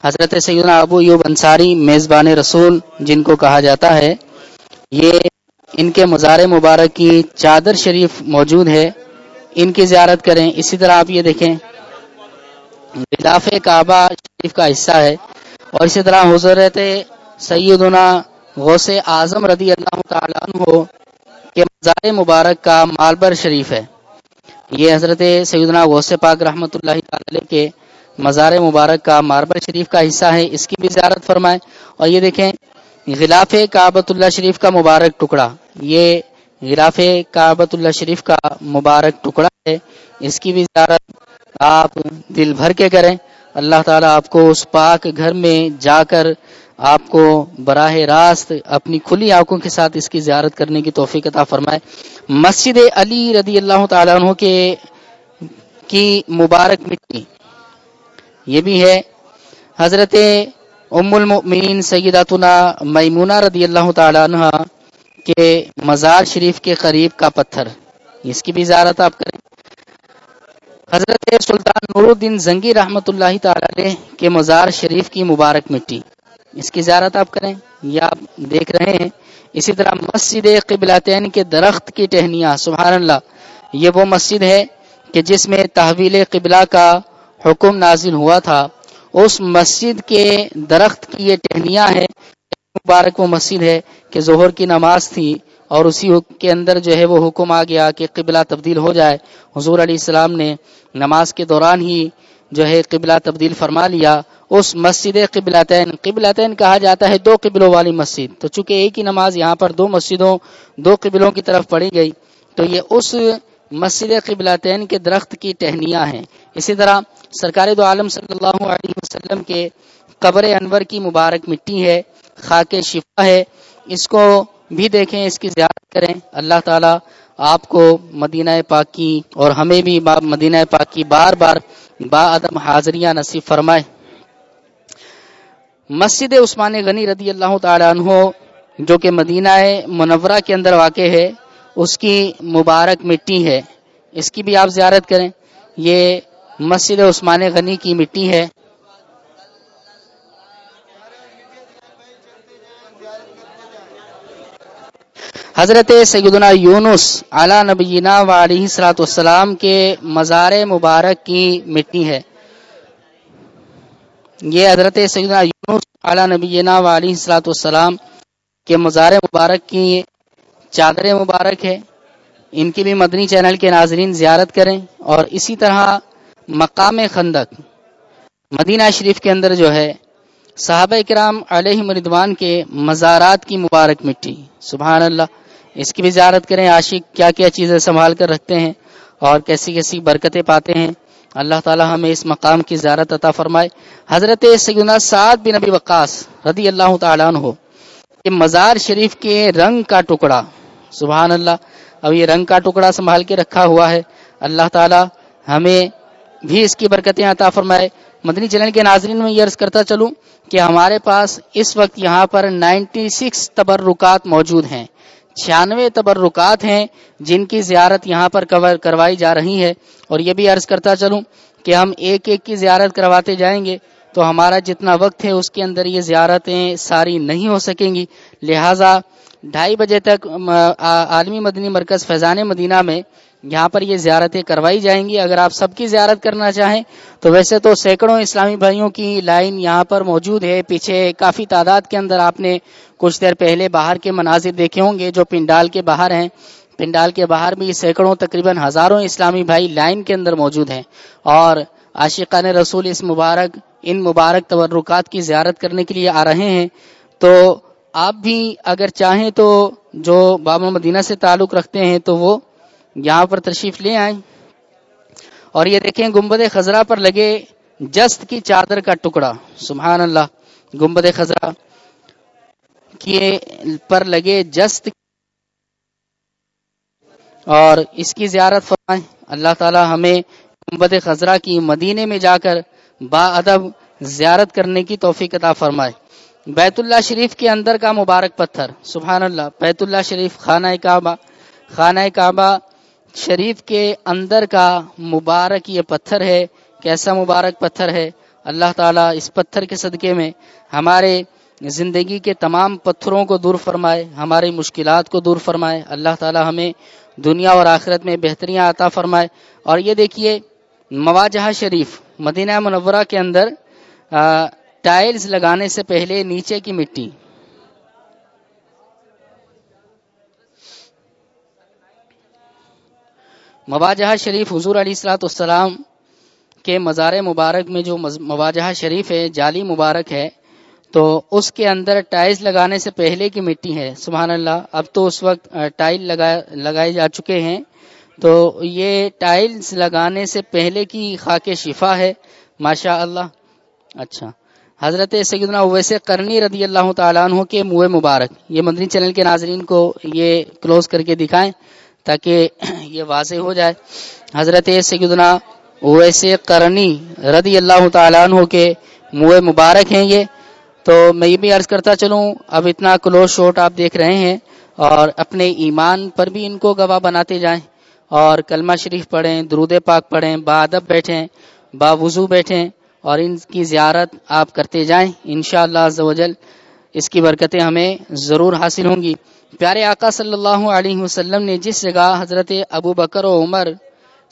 حضرت سیدنا ابو ایوب انصاری میزبان رسول جن کو کہا جاتا ہے، یہ ان کے مزار مبارک کی چادر شریف موجود ہے۔ ان کی زیارت کریں۔ اسی طرح آپ یہ دیکھیں غلاف کعبہ شریف کا حصہ ہے۔ اور اسی طرح حضرت سیدنا غوث اعظم رضی اللہ تعالیٰ عنہ کے مزار مبارک کا مالبر شریف ہے۔ یہ حضرت سیدنا غوث پاک رحمۃ اللہ تعالی کے مزار مبارک کا ماربر شریف کا حصہ ہے، اس کی بھی زیارت فرمائے اور یہ دیکھیں، غلاف کعبۃ اللہ شریف کا مبارک ٹکڑا۔ یہ غلاف کعبۃ اللہ شریف کا مبارک ٹکڑا ہے۔ اس کی بھی زیارت آپ دل بھر کے کریں۔ اللہ تعالیٰ آپ کو اس پاک گھر میں جا کر آپ کو براہ راست اپنی کھلی آنکھوں کے ساتھ اس کی زیارت کرنے کی توفیق عطا فرمائے۔ مسجد علی رضی اللہ تعالیٰ عنہ کے کی مبارک مٹی، یہ بھی ہے۔ حضرت ام المؤمنین سیداتنا میمونہ رضی اللہ تعالیٰ عنہ کے مزار شریف کے قریب کا پتھر، اس کی بھی زیارت آپ کریں۔ حضرت سلطان نور الدین زنگی رحمت اللہ تعالی کے مزار شریف کی مبارک مٹی۔ اس کی زیارت آپ کریں یا آپ دیکھ رہے ہیں، اسی طرح مسجد قبلاتین کے درخت کی ٹہنیاں، سبحان اللہ، یہ وہ مسجد ہے کہ جس میں تحویل قبلہ کا حکم نازل ہوا تھا۔ اس مسجد کے درخت کی یہ ٹہنیاں ہے مبارک وہ مسجد ہے کہ ظہر کی نماز تھی اور اسی کے اندر جو ہے وہ حکم آ گیا کہ قبلہ تبدیل ہو جائے۔ حضور علیہ السلام نے نماز کے دوران ہی جو ہے قبلہ تبدیل فرما لیا۔ اس مسجد قبلتین قبلتین کہا جاتا ہے دو قبلوں والی مسجد۔ تو چونکہ ایک ہی نماز یہاں پر دو مسجدوں، دو قبلوں کی طرف پڑھی گئی، تو یہ اس مسجد قبلتین کے درخت کی ٹہنیاں ہیں۔ اسی طرح سرکار دو عالم صلی اللہ علیہ وسلم کے قبر انور کی مبارک مٹی ہے، خاک شفا ہے۔ اس کو بھی دیکھیں، اس کی زیارت کریں۔ اللہ تعالیٰ آپ کو مدینہ پاک کی اور ہمیں بھی مدینہ پاک کی بار بار با ادم حاضریاں نصیب فرمائے۔ مسجد عثمان غنی رضی اللہ تعالیٰ عنہ، جو کہ مدینہ منورہ کے اندر واقع ہے، اس کی مبارک مٹی ہے۔ اس کی بھی آپ زیارت کریں۔ یہ مسجد عثمان غنی کی مٹی ہے۔ حضرت سیدنا یونس علی نبینا و علیہ السلاۃ والسلام کے مزار مبارک کی مٹی ہے۔ یہ حضرت سیدنا یونس علی نبینا و علیہ السلاۃ والسلام کے مزار مبارک کی چادر مبارک ہے ان کی بھی مدنی چینل کے ناظرین زیارت کریں اور اسی طرح مقام خندق، مدینہ شریف کے اندر جو ہے، صحابہ کرام علیہ مردوان کے مزارات کی مبارک مٹی۔ سبحان اللہ اس کی بھی زیارت کریں، عاشق کیا کیا چیزیں سنبھال کر رکھتے ہیں اور کیسی کیسی برکتیں پاتے ہیں۔ اللہ تعالی ہمیں اس مقام کی زیارت عطا فرمائے۔ حضرت سیدنا سعد بن نبی وقاص رضی اللہ تعالیٰ عنہ کہ مزار شریف کے رنگ کا ٹکڑا، سبحان اللہ، اب یہ رنگ کا ٹکڑا سنبھال کے رکھا ہوا ہے۔ اللہ تعالی ہمیں بھی اس کی برکتیں عطا فرمائے۔ مدنی چلن کے ناظرین، میں یہ عرض کرتا چلوں کہ ہمارے پاس اس وقت یہاں پر نائنٹی سکس تبرکات موجود ہیں۔ چھیانوے تبرکات ہیں جن کی زیارت یہاں پر کور کروائی جا رہی ہے اور یہ بھی عرض کرتا چلوں کہ ہم ایک ایک کی زیارت کرواتے جائیں گے تو ہمارا جتنا وقت ہے اس کے اندر یہ زیارتیں ساری نہیں ہو سکیں گی۔ لہٰذا ڈھائی بجے تک عالمی مدنی مرکز فیضان مدینہ میں یہاں پر یہ زیارتیں کروائی جائیں گی۔ اگر آپ سب کی زیارت کرنا چاہیں تو ویسے تو سینکڑوں اسلامی بھائیوں کی لائن یہاں پر موجود ہے۔ پیچھے کافی تعداد کے اندر آپ نے کچھ دیر پہلے باہر کے مناظر دیکھے ہوں گے جو پنڈال کے باہر ہیں۔ پنڈال کے باہر بھی سینکڑوں تقریباً ہزاروں اسلامی بھائی لائن کے اندر موجود ہیں۔ اور عاشقان رسول اس مبارک، ان مبارک تبرکات کی زیارت کرنے کے لیے آ رہے ہیں۔ تو آپ بھی اگر چاہیں تو جو بابا مدینہ سے تعلق رکھتے ہیں تو وہ یہاں پر تشریف لے آئیں۔ اور یہ دیکھیں گمبد خزرہ پر لگے جست کی چادر کا ٹکڑا۔ سبحان اللہ گمبد خزرہ کے پر لگے جست اور اس کی زیارت فرمائیں۔ اللہ تعالی ہمیں گمبد خزرہ کی مدینے میں جا کر با ادب زیارت کرنے کی توفیق عطا فرمائے۔ بیت اللہ شریف کے اندر کا مبارک پتھر۔ سبحان اللہ، بیت اللہ شریف، خانہ کعبہ خانہ کعبہ شریف کے اندر کا مبارک یہ پتھر ہے، کیسا مبارک پتھر ہے؟ اللہ تعالیٰ اس پتھر کے صدقے میں ہمارے زندگی کے تمام پتھروں کو دور فرمائے، ہماری مشکلات کو دور فرمائے۔ اللہ تعالیٰ ہمیں دنیا اور آخرت میں بہتریاں عطا فرمائے۔ اور یہ دیکھیے مواجہ شریف، مدینہ منورہ کے اندر ٹائلز لگانے سے پہلے نیچے کی مٹی۔ مواجہ شریف حضور علیہ السلاۃ السلام کے مزار مبارک میں جو مواجہ شریف ہے، جعلی مبارک ہے، تو اس کے اندر ٹائلز لگانے سے پہلے کی مٹی ہے، سبحان اللہ۔ اب تو اس وقت ٹائل لگائے جا چکے ہیں۔ تو یہ ٹائلز لگانے سے پہلے کی خاک شفا ہے ماشاء اللہ اچھا۔ حضرت سیدنا ویسے کرنی رضی اللہ تعالیٰ عنہ کے منہ مبارک۔ یہ مدنی چینل کے ناظرین کو یہ کلوز کر کے دکھائیں۔ تاکہ یہ واضح ہو جائے۔ حضرت سیدنا ویسے کرنی رضی اللہ تعالیٰ عنہ کے منہ مبارک ہیں یہ۔ تو میں یہ بھی عرض کرتا چلوں، اب اتنا کلوز شوٹ آپ دیکھ رہے ہیں اور اپنے ایمان پر بھی ان کو گواہ بناتے جائیں۔ اور کلمہ شریف پڑھیں، درود پاک پڑھیں با ادب بیٹھیں با وضو بیٹھیں اور ان کی زیارت آپ کرتے جائیں۔ انشاءاللہ شاء اللہ اس کی برکتیں ہمیں ضرور حاصل ہوں گی۔ پیارے آقا صلی اللہ علیہ وسلم نے جس جگہ حضرت ابو بکر و عمر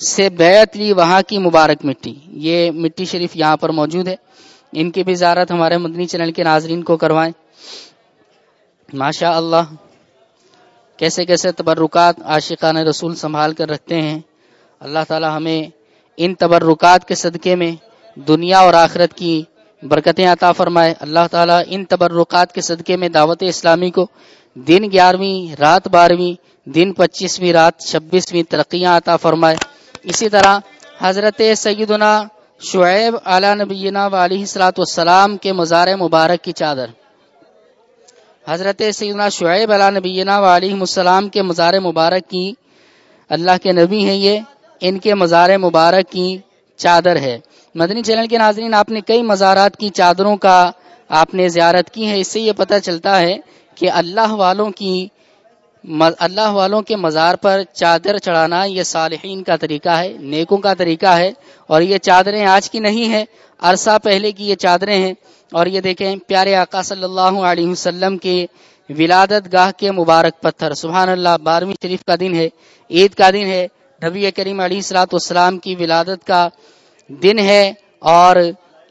سے بیعت لی، وہاں کی مبارک مٹی۔ یہ مٹی شریف یہاں پر موجود ہے۔ ان کی بھی زیارت ہمارے مدنی چینل کے ناظرین کو کروائیں۔ ماشاء اللہ کیسے کیسے تبرکات عاشقان رسول سنبھال کر رکھتے ہیں۔ اللہ تعالی ہمیں ان تبرکات کے صدقے میں دنیا اور آخرت کی برکتیں عطا فرمائے۔ اللہ تعالیٰ ان تبرکات کے صدقے میں دعوت اسلامی کو دن گیارہویں، رات بارہویں، دن پچیسویں، رات چھبیسویں، ترقیاں عطا فرمائے۔ اسی طرح حضرت سیدنا شعیب علی نبینا و علیہ السلاۃ والسلام کے مزار مبارک کی چادر۔ حضرت سیدنا شعیب علی نبینا و علیہ السلام کے مزار مبارک کی، اللہ کے نبی ہیں یہ، ان کے مزار مبارک کی چادر ہے۔ مدنی چینل کے ناظرین، آپ نے کئی مزارات کی چادروں کا آپ نے زیارت کی ہے، اس سے یہ پتہ چلتا ہے کہ اللہ والوں کی اللہ والوں کے مزار پر چادر چڑھانا یہ صالحین کا طریقہ ہے، نیکوں کا طریقہ ہے، اور یہ چادریں آج کی نہیں ہیں، عرصہ پہلے کی یہ چادریں ہیں۔ اور یہ دیکھیں، پیارے آقا صلی اللہ علیہ وسلم کے ولادت گاہ کے مبارک پتھر، سبحان اللہ، بارہویں شریف کا دن ہے، عید کا دن ہے۔ نبی کریم علیہ السلاۃ والسلام کی ولادت کا دن ہے اور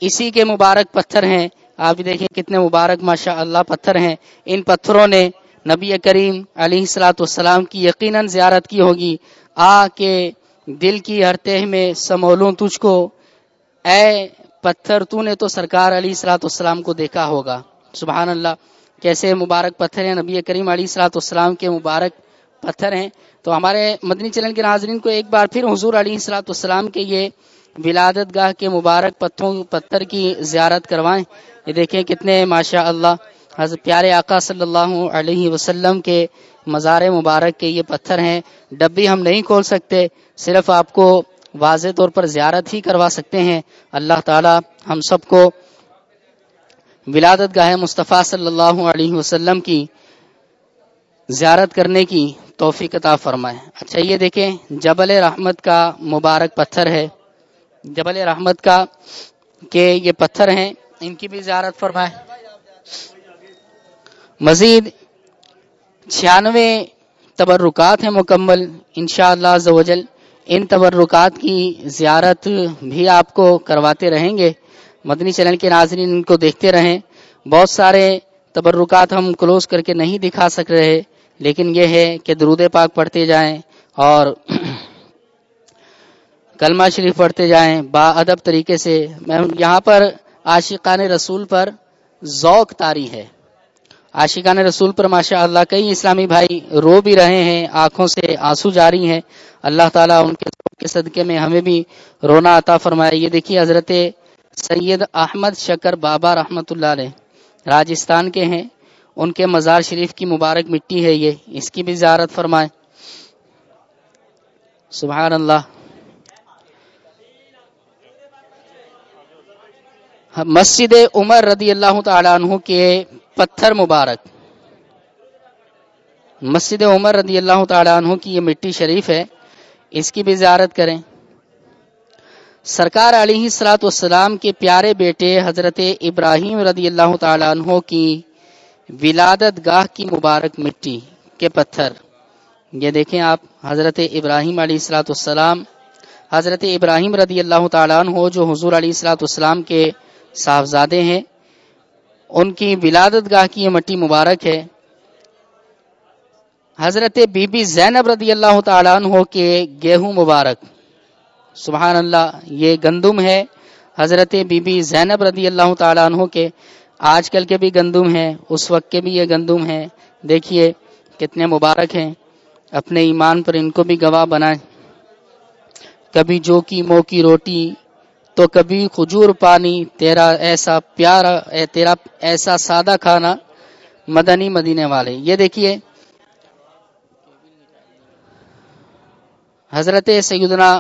اسی کے مبارک پتھر ہیں۔ آپ بھی دیکھیں کتنے مبارک ماشاء اللہ پتھر ہیں۔ ان پتھروں نے نبی کریم علیہ السلاۃ والسلام کی یقیناً زیارت کی ہوگی۔ آ کے دل کی ہر تہ میں سمولوں تجھ کو۔ اے پتھر، تو نے تو سرکار علی السلاۃ والسلام کو دیکھا ہوگا۔ سبحان اللہ کیسے مبارک پتھر ہیں۔ نبی کریم علی السلاۃ والسلام کے مبارک پتھر ہیں۔ تو ہمارے مدنی چلن کے ناظرین کو ایک بار پھر حضور علی السلاۃ والسلام کے یہ ولادت گاہ کے مبارک پتھروں، پتھر کی زیارت کروائیں۔ یہ دیکھیں کتنے ماشاء اللہ حضرت پیارے آقا صلی اللہ علیہ وسلم کے مزار مبارک کے یہ پتھر ہیں، ڈبی ہم نہیں کھول سکتے، صرف آپ کو واضح طور پر زیارت ہی کروا سکتے ہیں۔ اللہ تعالی ہم سب کو ولادت گاہ مصطفیٰ صلی اللہ علیہ وسلم کی زیارت کرنے کی توفیق عطا فرمائے۔ اچھا یہ دیکھیں جبل رحمت کا مبارک پتھر ہے۔ جبل رحمت کا کہ یہ پتھر ہیں۔ ان کی بھی زیارت فرمائے۔ مزید چھیانوے تبرکات ہیں مکمل، انشاءاللہ عزوجل ان تبرکات کی زیارت بھی آپ کو کرواتے رہیں گے۔ مدنی چینل کے ناظرین ان کو دیکھتے رہیں۔ بہت سارے تبرکات ہم کلوز کر کے نہیں دکھا سک رہے، لیکن یہ ہے کہ درود پاک پڑھتے جائیں اور کلمہ شریف پڑھتے جائیں۔ با ادب طریقے سے میں یہاں پر عاشقان رسول پر ذوق تاری ہے۔ عاشقان رسول پر ماشاء اللہ کئی اسلامی بھائی رو بھی رہے ہیں، آنکھوں سے آنسو جاری ہیں۔ اللہ تعالیٰ ان کے صدقے میں ہمیں بھی رونا عطا فرمائے۔ یہ دیکھیے حضرت سید احمد شکر بابا رحمت اللہ علیہ راجستھان کے ہیں۔ ان کے مزار شریف کی مبارک مٹی ہے یہ، اس کی بھی زیارت فرمائے۔ سبحان اللہ۔ مسجد عمر رضی اللہ تعالیٰ عنہ کے پتھر مبارک۔ مسجد عمر رضی اللہ تعالیٰ عنہ کی یہ مٹی شریف ہے، اس کی بھی زیارت کریں۔ سرکار علیہ السلاۃ والسلام کے پیارے بیٹے حضرت ابراہیم رضی اللہ تعالیٰ عنہ کی ولادت گاہ کی مبارک مٹی کے پتھر۔ یہ دیکھیں آپ، حضرت ابراہیم علیہ السلاۃ والسلام، حضرت ابراہیم رضی اللہ تعالیٰ عنہ جو حضور علیہ السلاۃ والسلام کے صاحبزادے ہیں۔ ان کی ولادت گاہ کی یہ مٹی مبارک ہے۔ حضرت بی بی زینب رضی اللہ تعالیٰ عنہ کے گیہوں مبارک۔ سبحان اللہ، یہ گندم ہے۔ حضرت بی بی زینب رضی اللہ تعالیٰ عنہ کے آج کل کے بھی گندم ہیں، اس وقت کے بھی یہ گندم ہیں۔ دیکھیے کتنے مبارک ہیں۔ اپنے ایمان پر ان کو بھی گواہ بنائیں۔ کبھی جو کی مو کی روٹی تو کبھی کھجور پانی، تیرا ایسا پیارا تیرا ایسا سادہ کھانا مدنی مدینے والے۔ یہ دیکھیے، حضرت سیدنا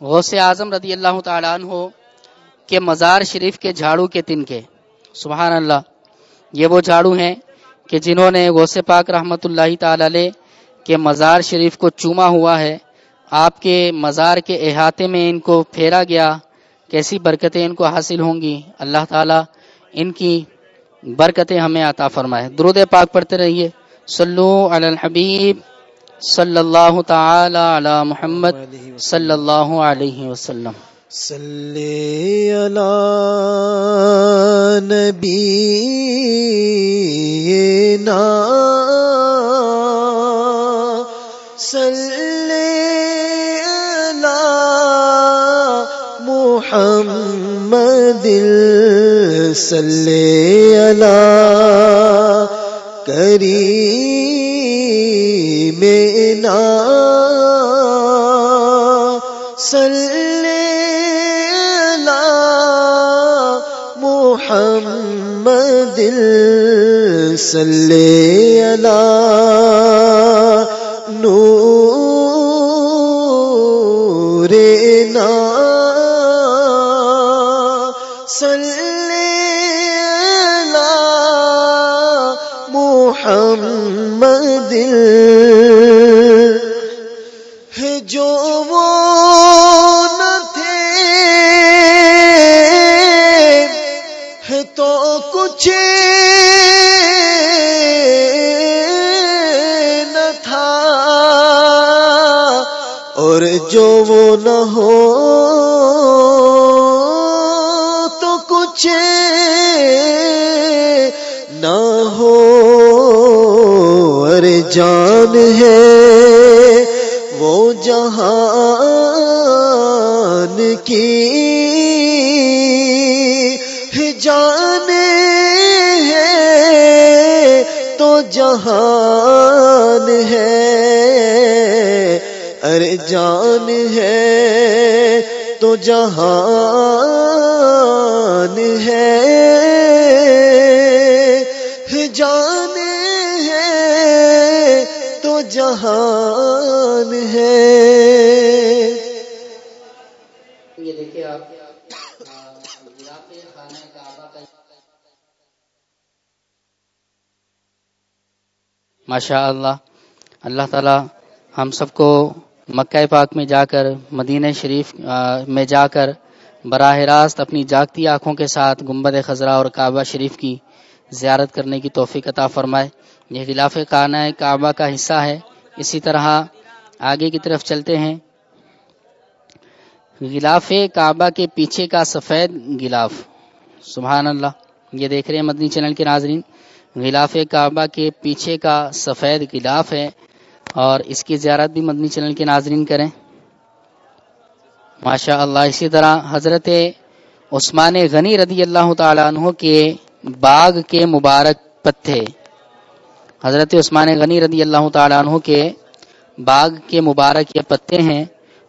غوث اعظم رضی اللہ تعالیٰ عنہ کے مزار شریف کے جھاڑو کے تن کے۔ سبحان اللہ، یہ وہ جھاڑو ہیں کہ جنہوں نے غوث پاک رحمت اللہ تعالی کے مزار شریف کو چوما ہوا ہے۔ آپ کے مزار کے احاطے میں ان کو پھیرا گیا، کیسی برکتیں ان کو حاصل ہوں گی؟ اللہ تعالیٰ ان کی برکتیں ہمیں عطا فرمائے۔ درود پاک پڑھتے رہیے۔ صلو علی الحبیب صلی اللہ تعالی علی محمد صلی اللہ علیہ وسلم۔ صلی علی نبی صلی محمد صلی علی کریمنا صلی علی محمد صلی علی نورنا جان ہے۔ وہ جہان کی جان ہے۔ تو جہان ہے۔ ارے جان ہے۔ تو جہان ہے۔ ماشاء اللہ اللہ تعالی ہم سب کو مکہ پاک میں جا کر، مدینہ شریف میں جا کر براہ راست اپنی جاگتی آنکھوں کے ساتھ گمبد خزرہ اور کعبہ شریف کی زیارت کرنے کی توفیق عطا فرمائے۔ یہ غلاف خانہ کعبہ کا حصہ ہے۔ اسی طرح آگے کی طرف چلتے ہیں۔ غلاف کعبہ کے پیچھے کا سفید غلاف سبحان اللہ، یہ دیکھ رہے ہیں مدنی چینل کے ناظرین۔ غلاف کعبہ کے پیچھے کا سفید غلاف ہے اور اس کی زیارت بھی مدنی چینل کے ناظرین کریں۔ ماشاء اللہ اسی طرح حضرت عثمان غنی رضی اللہ تعالیٰ عنہ کے باغ کے مبارک پتے۔ حضرت عثمان غنی رضی اللہ تعالیٰ عنہ کے باغ کے مبارک یہ پتے ہیں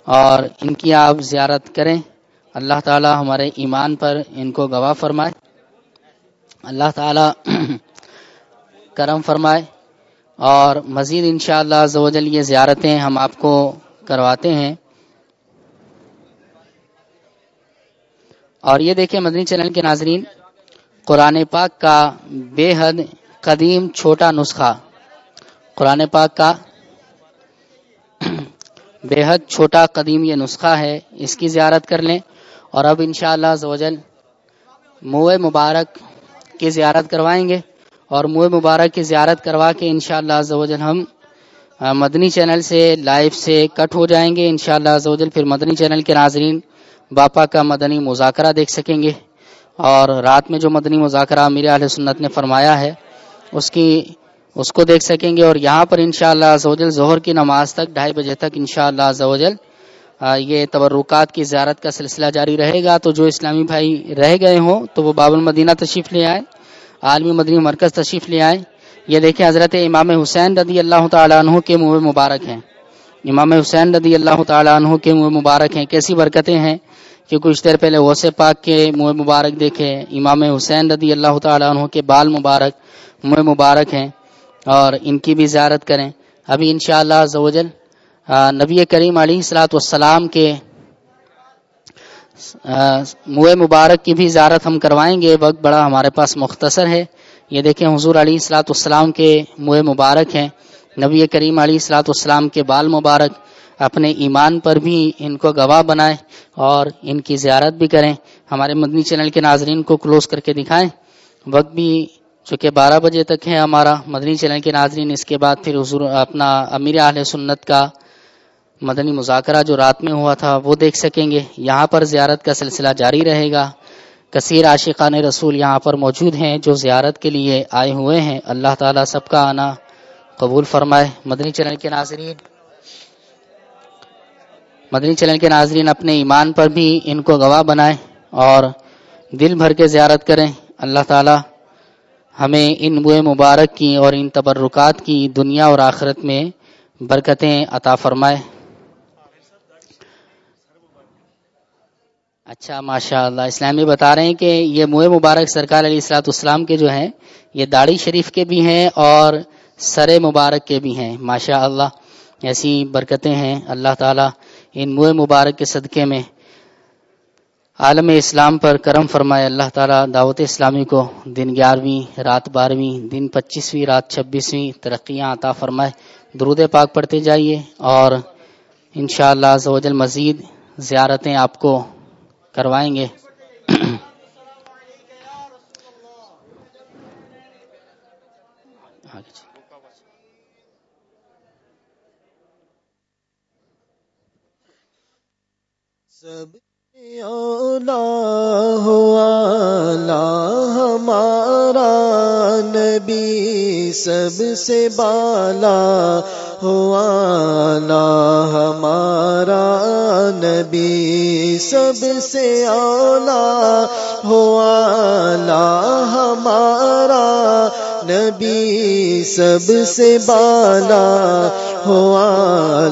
اور ان کی آپ زیارت کریں۔ اللہ تعالی ہمارے ایمان پر ان کو گواہ فرمائے۔ اللہ تعالی کرم فرمائے اور مزید انشاءاللہ شاء اللہ یہ زیارتیں ہم آپ کو کرواتے ہیں اور یہ دیکھیں مدنی چینل کے ناظرین، قرآن پاک کا بے حد قدیم چھوٹا نسخہ، قرآن پاک کا بے حد چھوٹا قدیم یہ نسخہ ہے، اس کی زیارت کر لیں اور اب انشاءاللہ شاء اللہ منہ مبارک کی زیارت کروائیں گے۔ اور منہ مبارک کی زیارت کروا کے انشاءاللہ شاء اللہ ہم مدنی چینل سے لائیو سے کٹ ہو جائیں گے انشاءاللہ شاء اللہ پھر مدنی چینل کے ناظرین باپا کا مدنی مذاکرہ دیکھ سکیں گے۔ اور رات میں جو مدنی مذاکرہ میرے اہل سنت نے فرمایا ہے، اس کی، اس کو دیکھ سکیں گے۔ اور یہاں پر انشاءاللہ شاء اللہ ظہر کی نماز تک، ڈھائی بجے تک انشاءاللہ شاء اللہ یہ تبرکات کی زیارت کا سلسلہ جاری رہے گا۔ تو جو اسلامی بھائی رہ گئے ہوں، تو وہ باب المدینہ تشریف لے آئے۔ عالمی مدنی مرکز تشریف لے آئے یہ دیکھیں حضرت امام حسین رضی اللہ تعالیٰ عنہ کے منہ مبارک ہیں۔ امام حسین رضی اللہ تعالیٰ عنہ کے منہ مبارک ہیں۔ کیسی برکتیں ہیں کہ کچھ دیر پہلے غوث پاک کے منہ مبارک دیکھے امام حسین رضی اللہ تعالیٰ عنہ کے بال مبارک منہ مبارک ہیں اور ان کی بھی زیارت کریں۔ ابھی انشاءاللہ شاء نبی کریم علیہ السلاۃ والسلام کے منہ مبارک کی بھی زیارت ہم کروائیں گے، وقت بڑا ہمارے پاس مختصر ہے۔ یہ دیکھیں حضور علیہ السلاۃ والسلام کے منہ مبارک ہیں۔ نبی کریم علیہ السلاۃ والسلام کے بال مبارک اپنے ایمان پر بھی ان کو گواہ بنائیں اور ان کی زیارت بھی کریں۔ ہمارے مدنی چینل کے ناظرین کو کلوز کر کے دکھائیں۔ وقت بھی چونکہ بارہ بجے تک ہے ہمارا مدنی چینل کے ناظرین، اس کے بعد پھر حضور اپنا امیر اہل سنت کا مدنی مذاکرہ جو رات میں ہوا تھا، وہ دیکھ سکیں گے۔ یہاں پر زیارت کا سلسلہ جاری رہے گا۔ کثیر عاشقان رسول یہاں پر موجود ہیں جو زیارت کے لیے آئے ہوئے ہیں۔ اللہ تعالیٰ سب کا آنا قبول فرمائے۔ مدنی چینل کے ناظرین، مدنی چینل کے ناظرین اپنے ایمان پر بھی ان کو گواہ بنائیں اور دل بھر کے زیارت کریں۔ اللہ تعالیٰ ہمیں ان بوئے مبارک کی اور ان تبرکات کی دنیا اور آخرت میں برکتیں عطا فرمائے۔ اچھا ماشاء اللہ اسلامی بتا رہے ہیں کہ یہ موئے مبارک سرکار علیہ السلاۃ اسلام کے جو ہیں، یہ داڑھی شریف کے بھی ہیں اور سر مبارک کے بھی ہیں۔ ماشاء اللہ ایسی برکتیں ہیں۔ اللہ تعالیٰ ان موئے مبارک کے صدقے میں عالم اسلام پر کرم فرمائے۔ اللہ تعالیٰ دعوت اسلامی کو دن گیارہویں، رات بارہویں، دن پچیسویں، رات چھبیسویں ترقیاں عطا فرمائے۔ درود پاک پڑھتے جائیے اور انشاءاللہ شاء اللہ مزید زیارتیں آپ کو کروائیں گے۔ سب ہمارا نبی سب سے بالا ہوا نا ہمارا نبی سب سے اولا ہوا نا ہمارا نبی سب سے بالا ہوا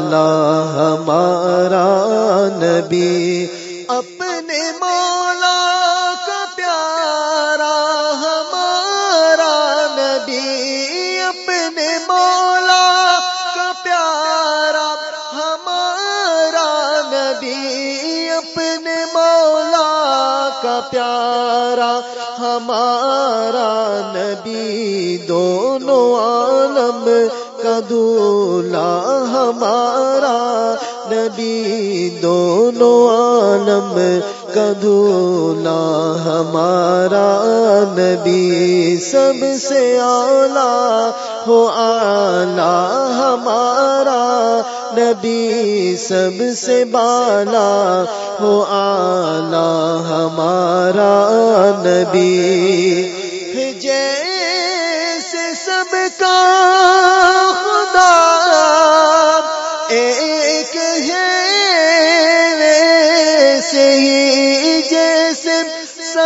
نا ہمارا نبی نبی دونوں عالم کا دولا ہمارا نبی سب سے آلہ ہو آلہ ہمارا نبی سب سے بالا ہو آلہ ہمارا نبی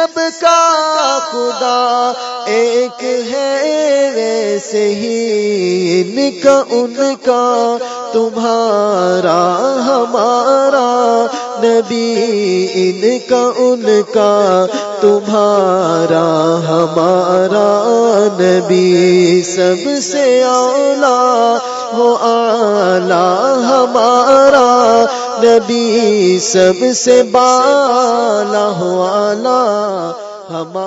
سب کا خدا ایک ہے، ویسے ہی ان کا ان کا۔ تمہارا، ہمارا نبی، ان کا ان کا۔ تمہارا، ہمارا نبی۔ سب سے اولا ہو آلہ ہمارا۔ نبی سب سے بالا ہوا ہمارا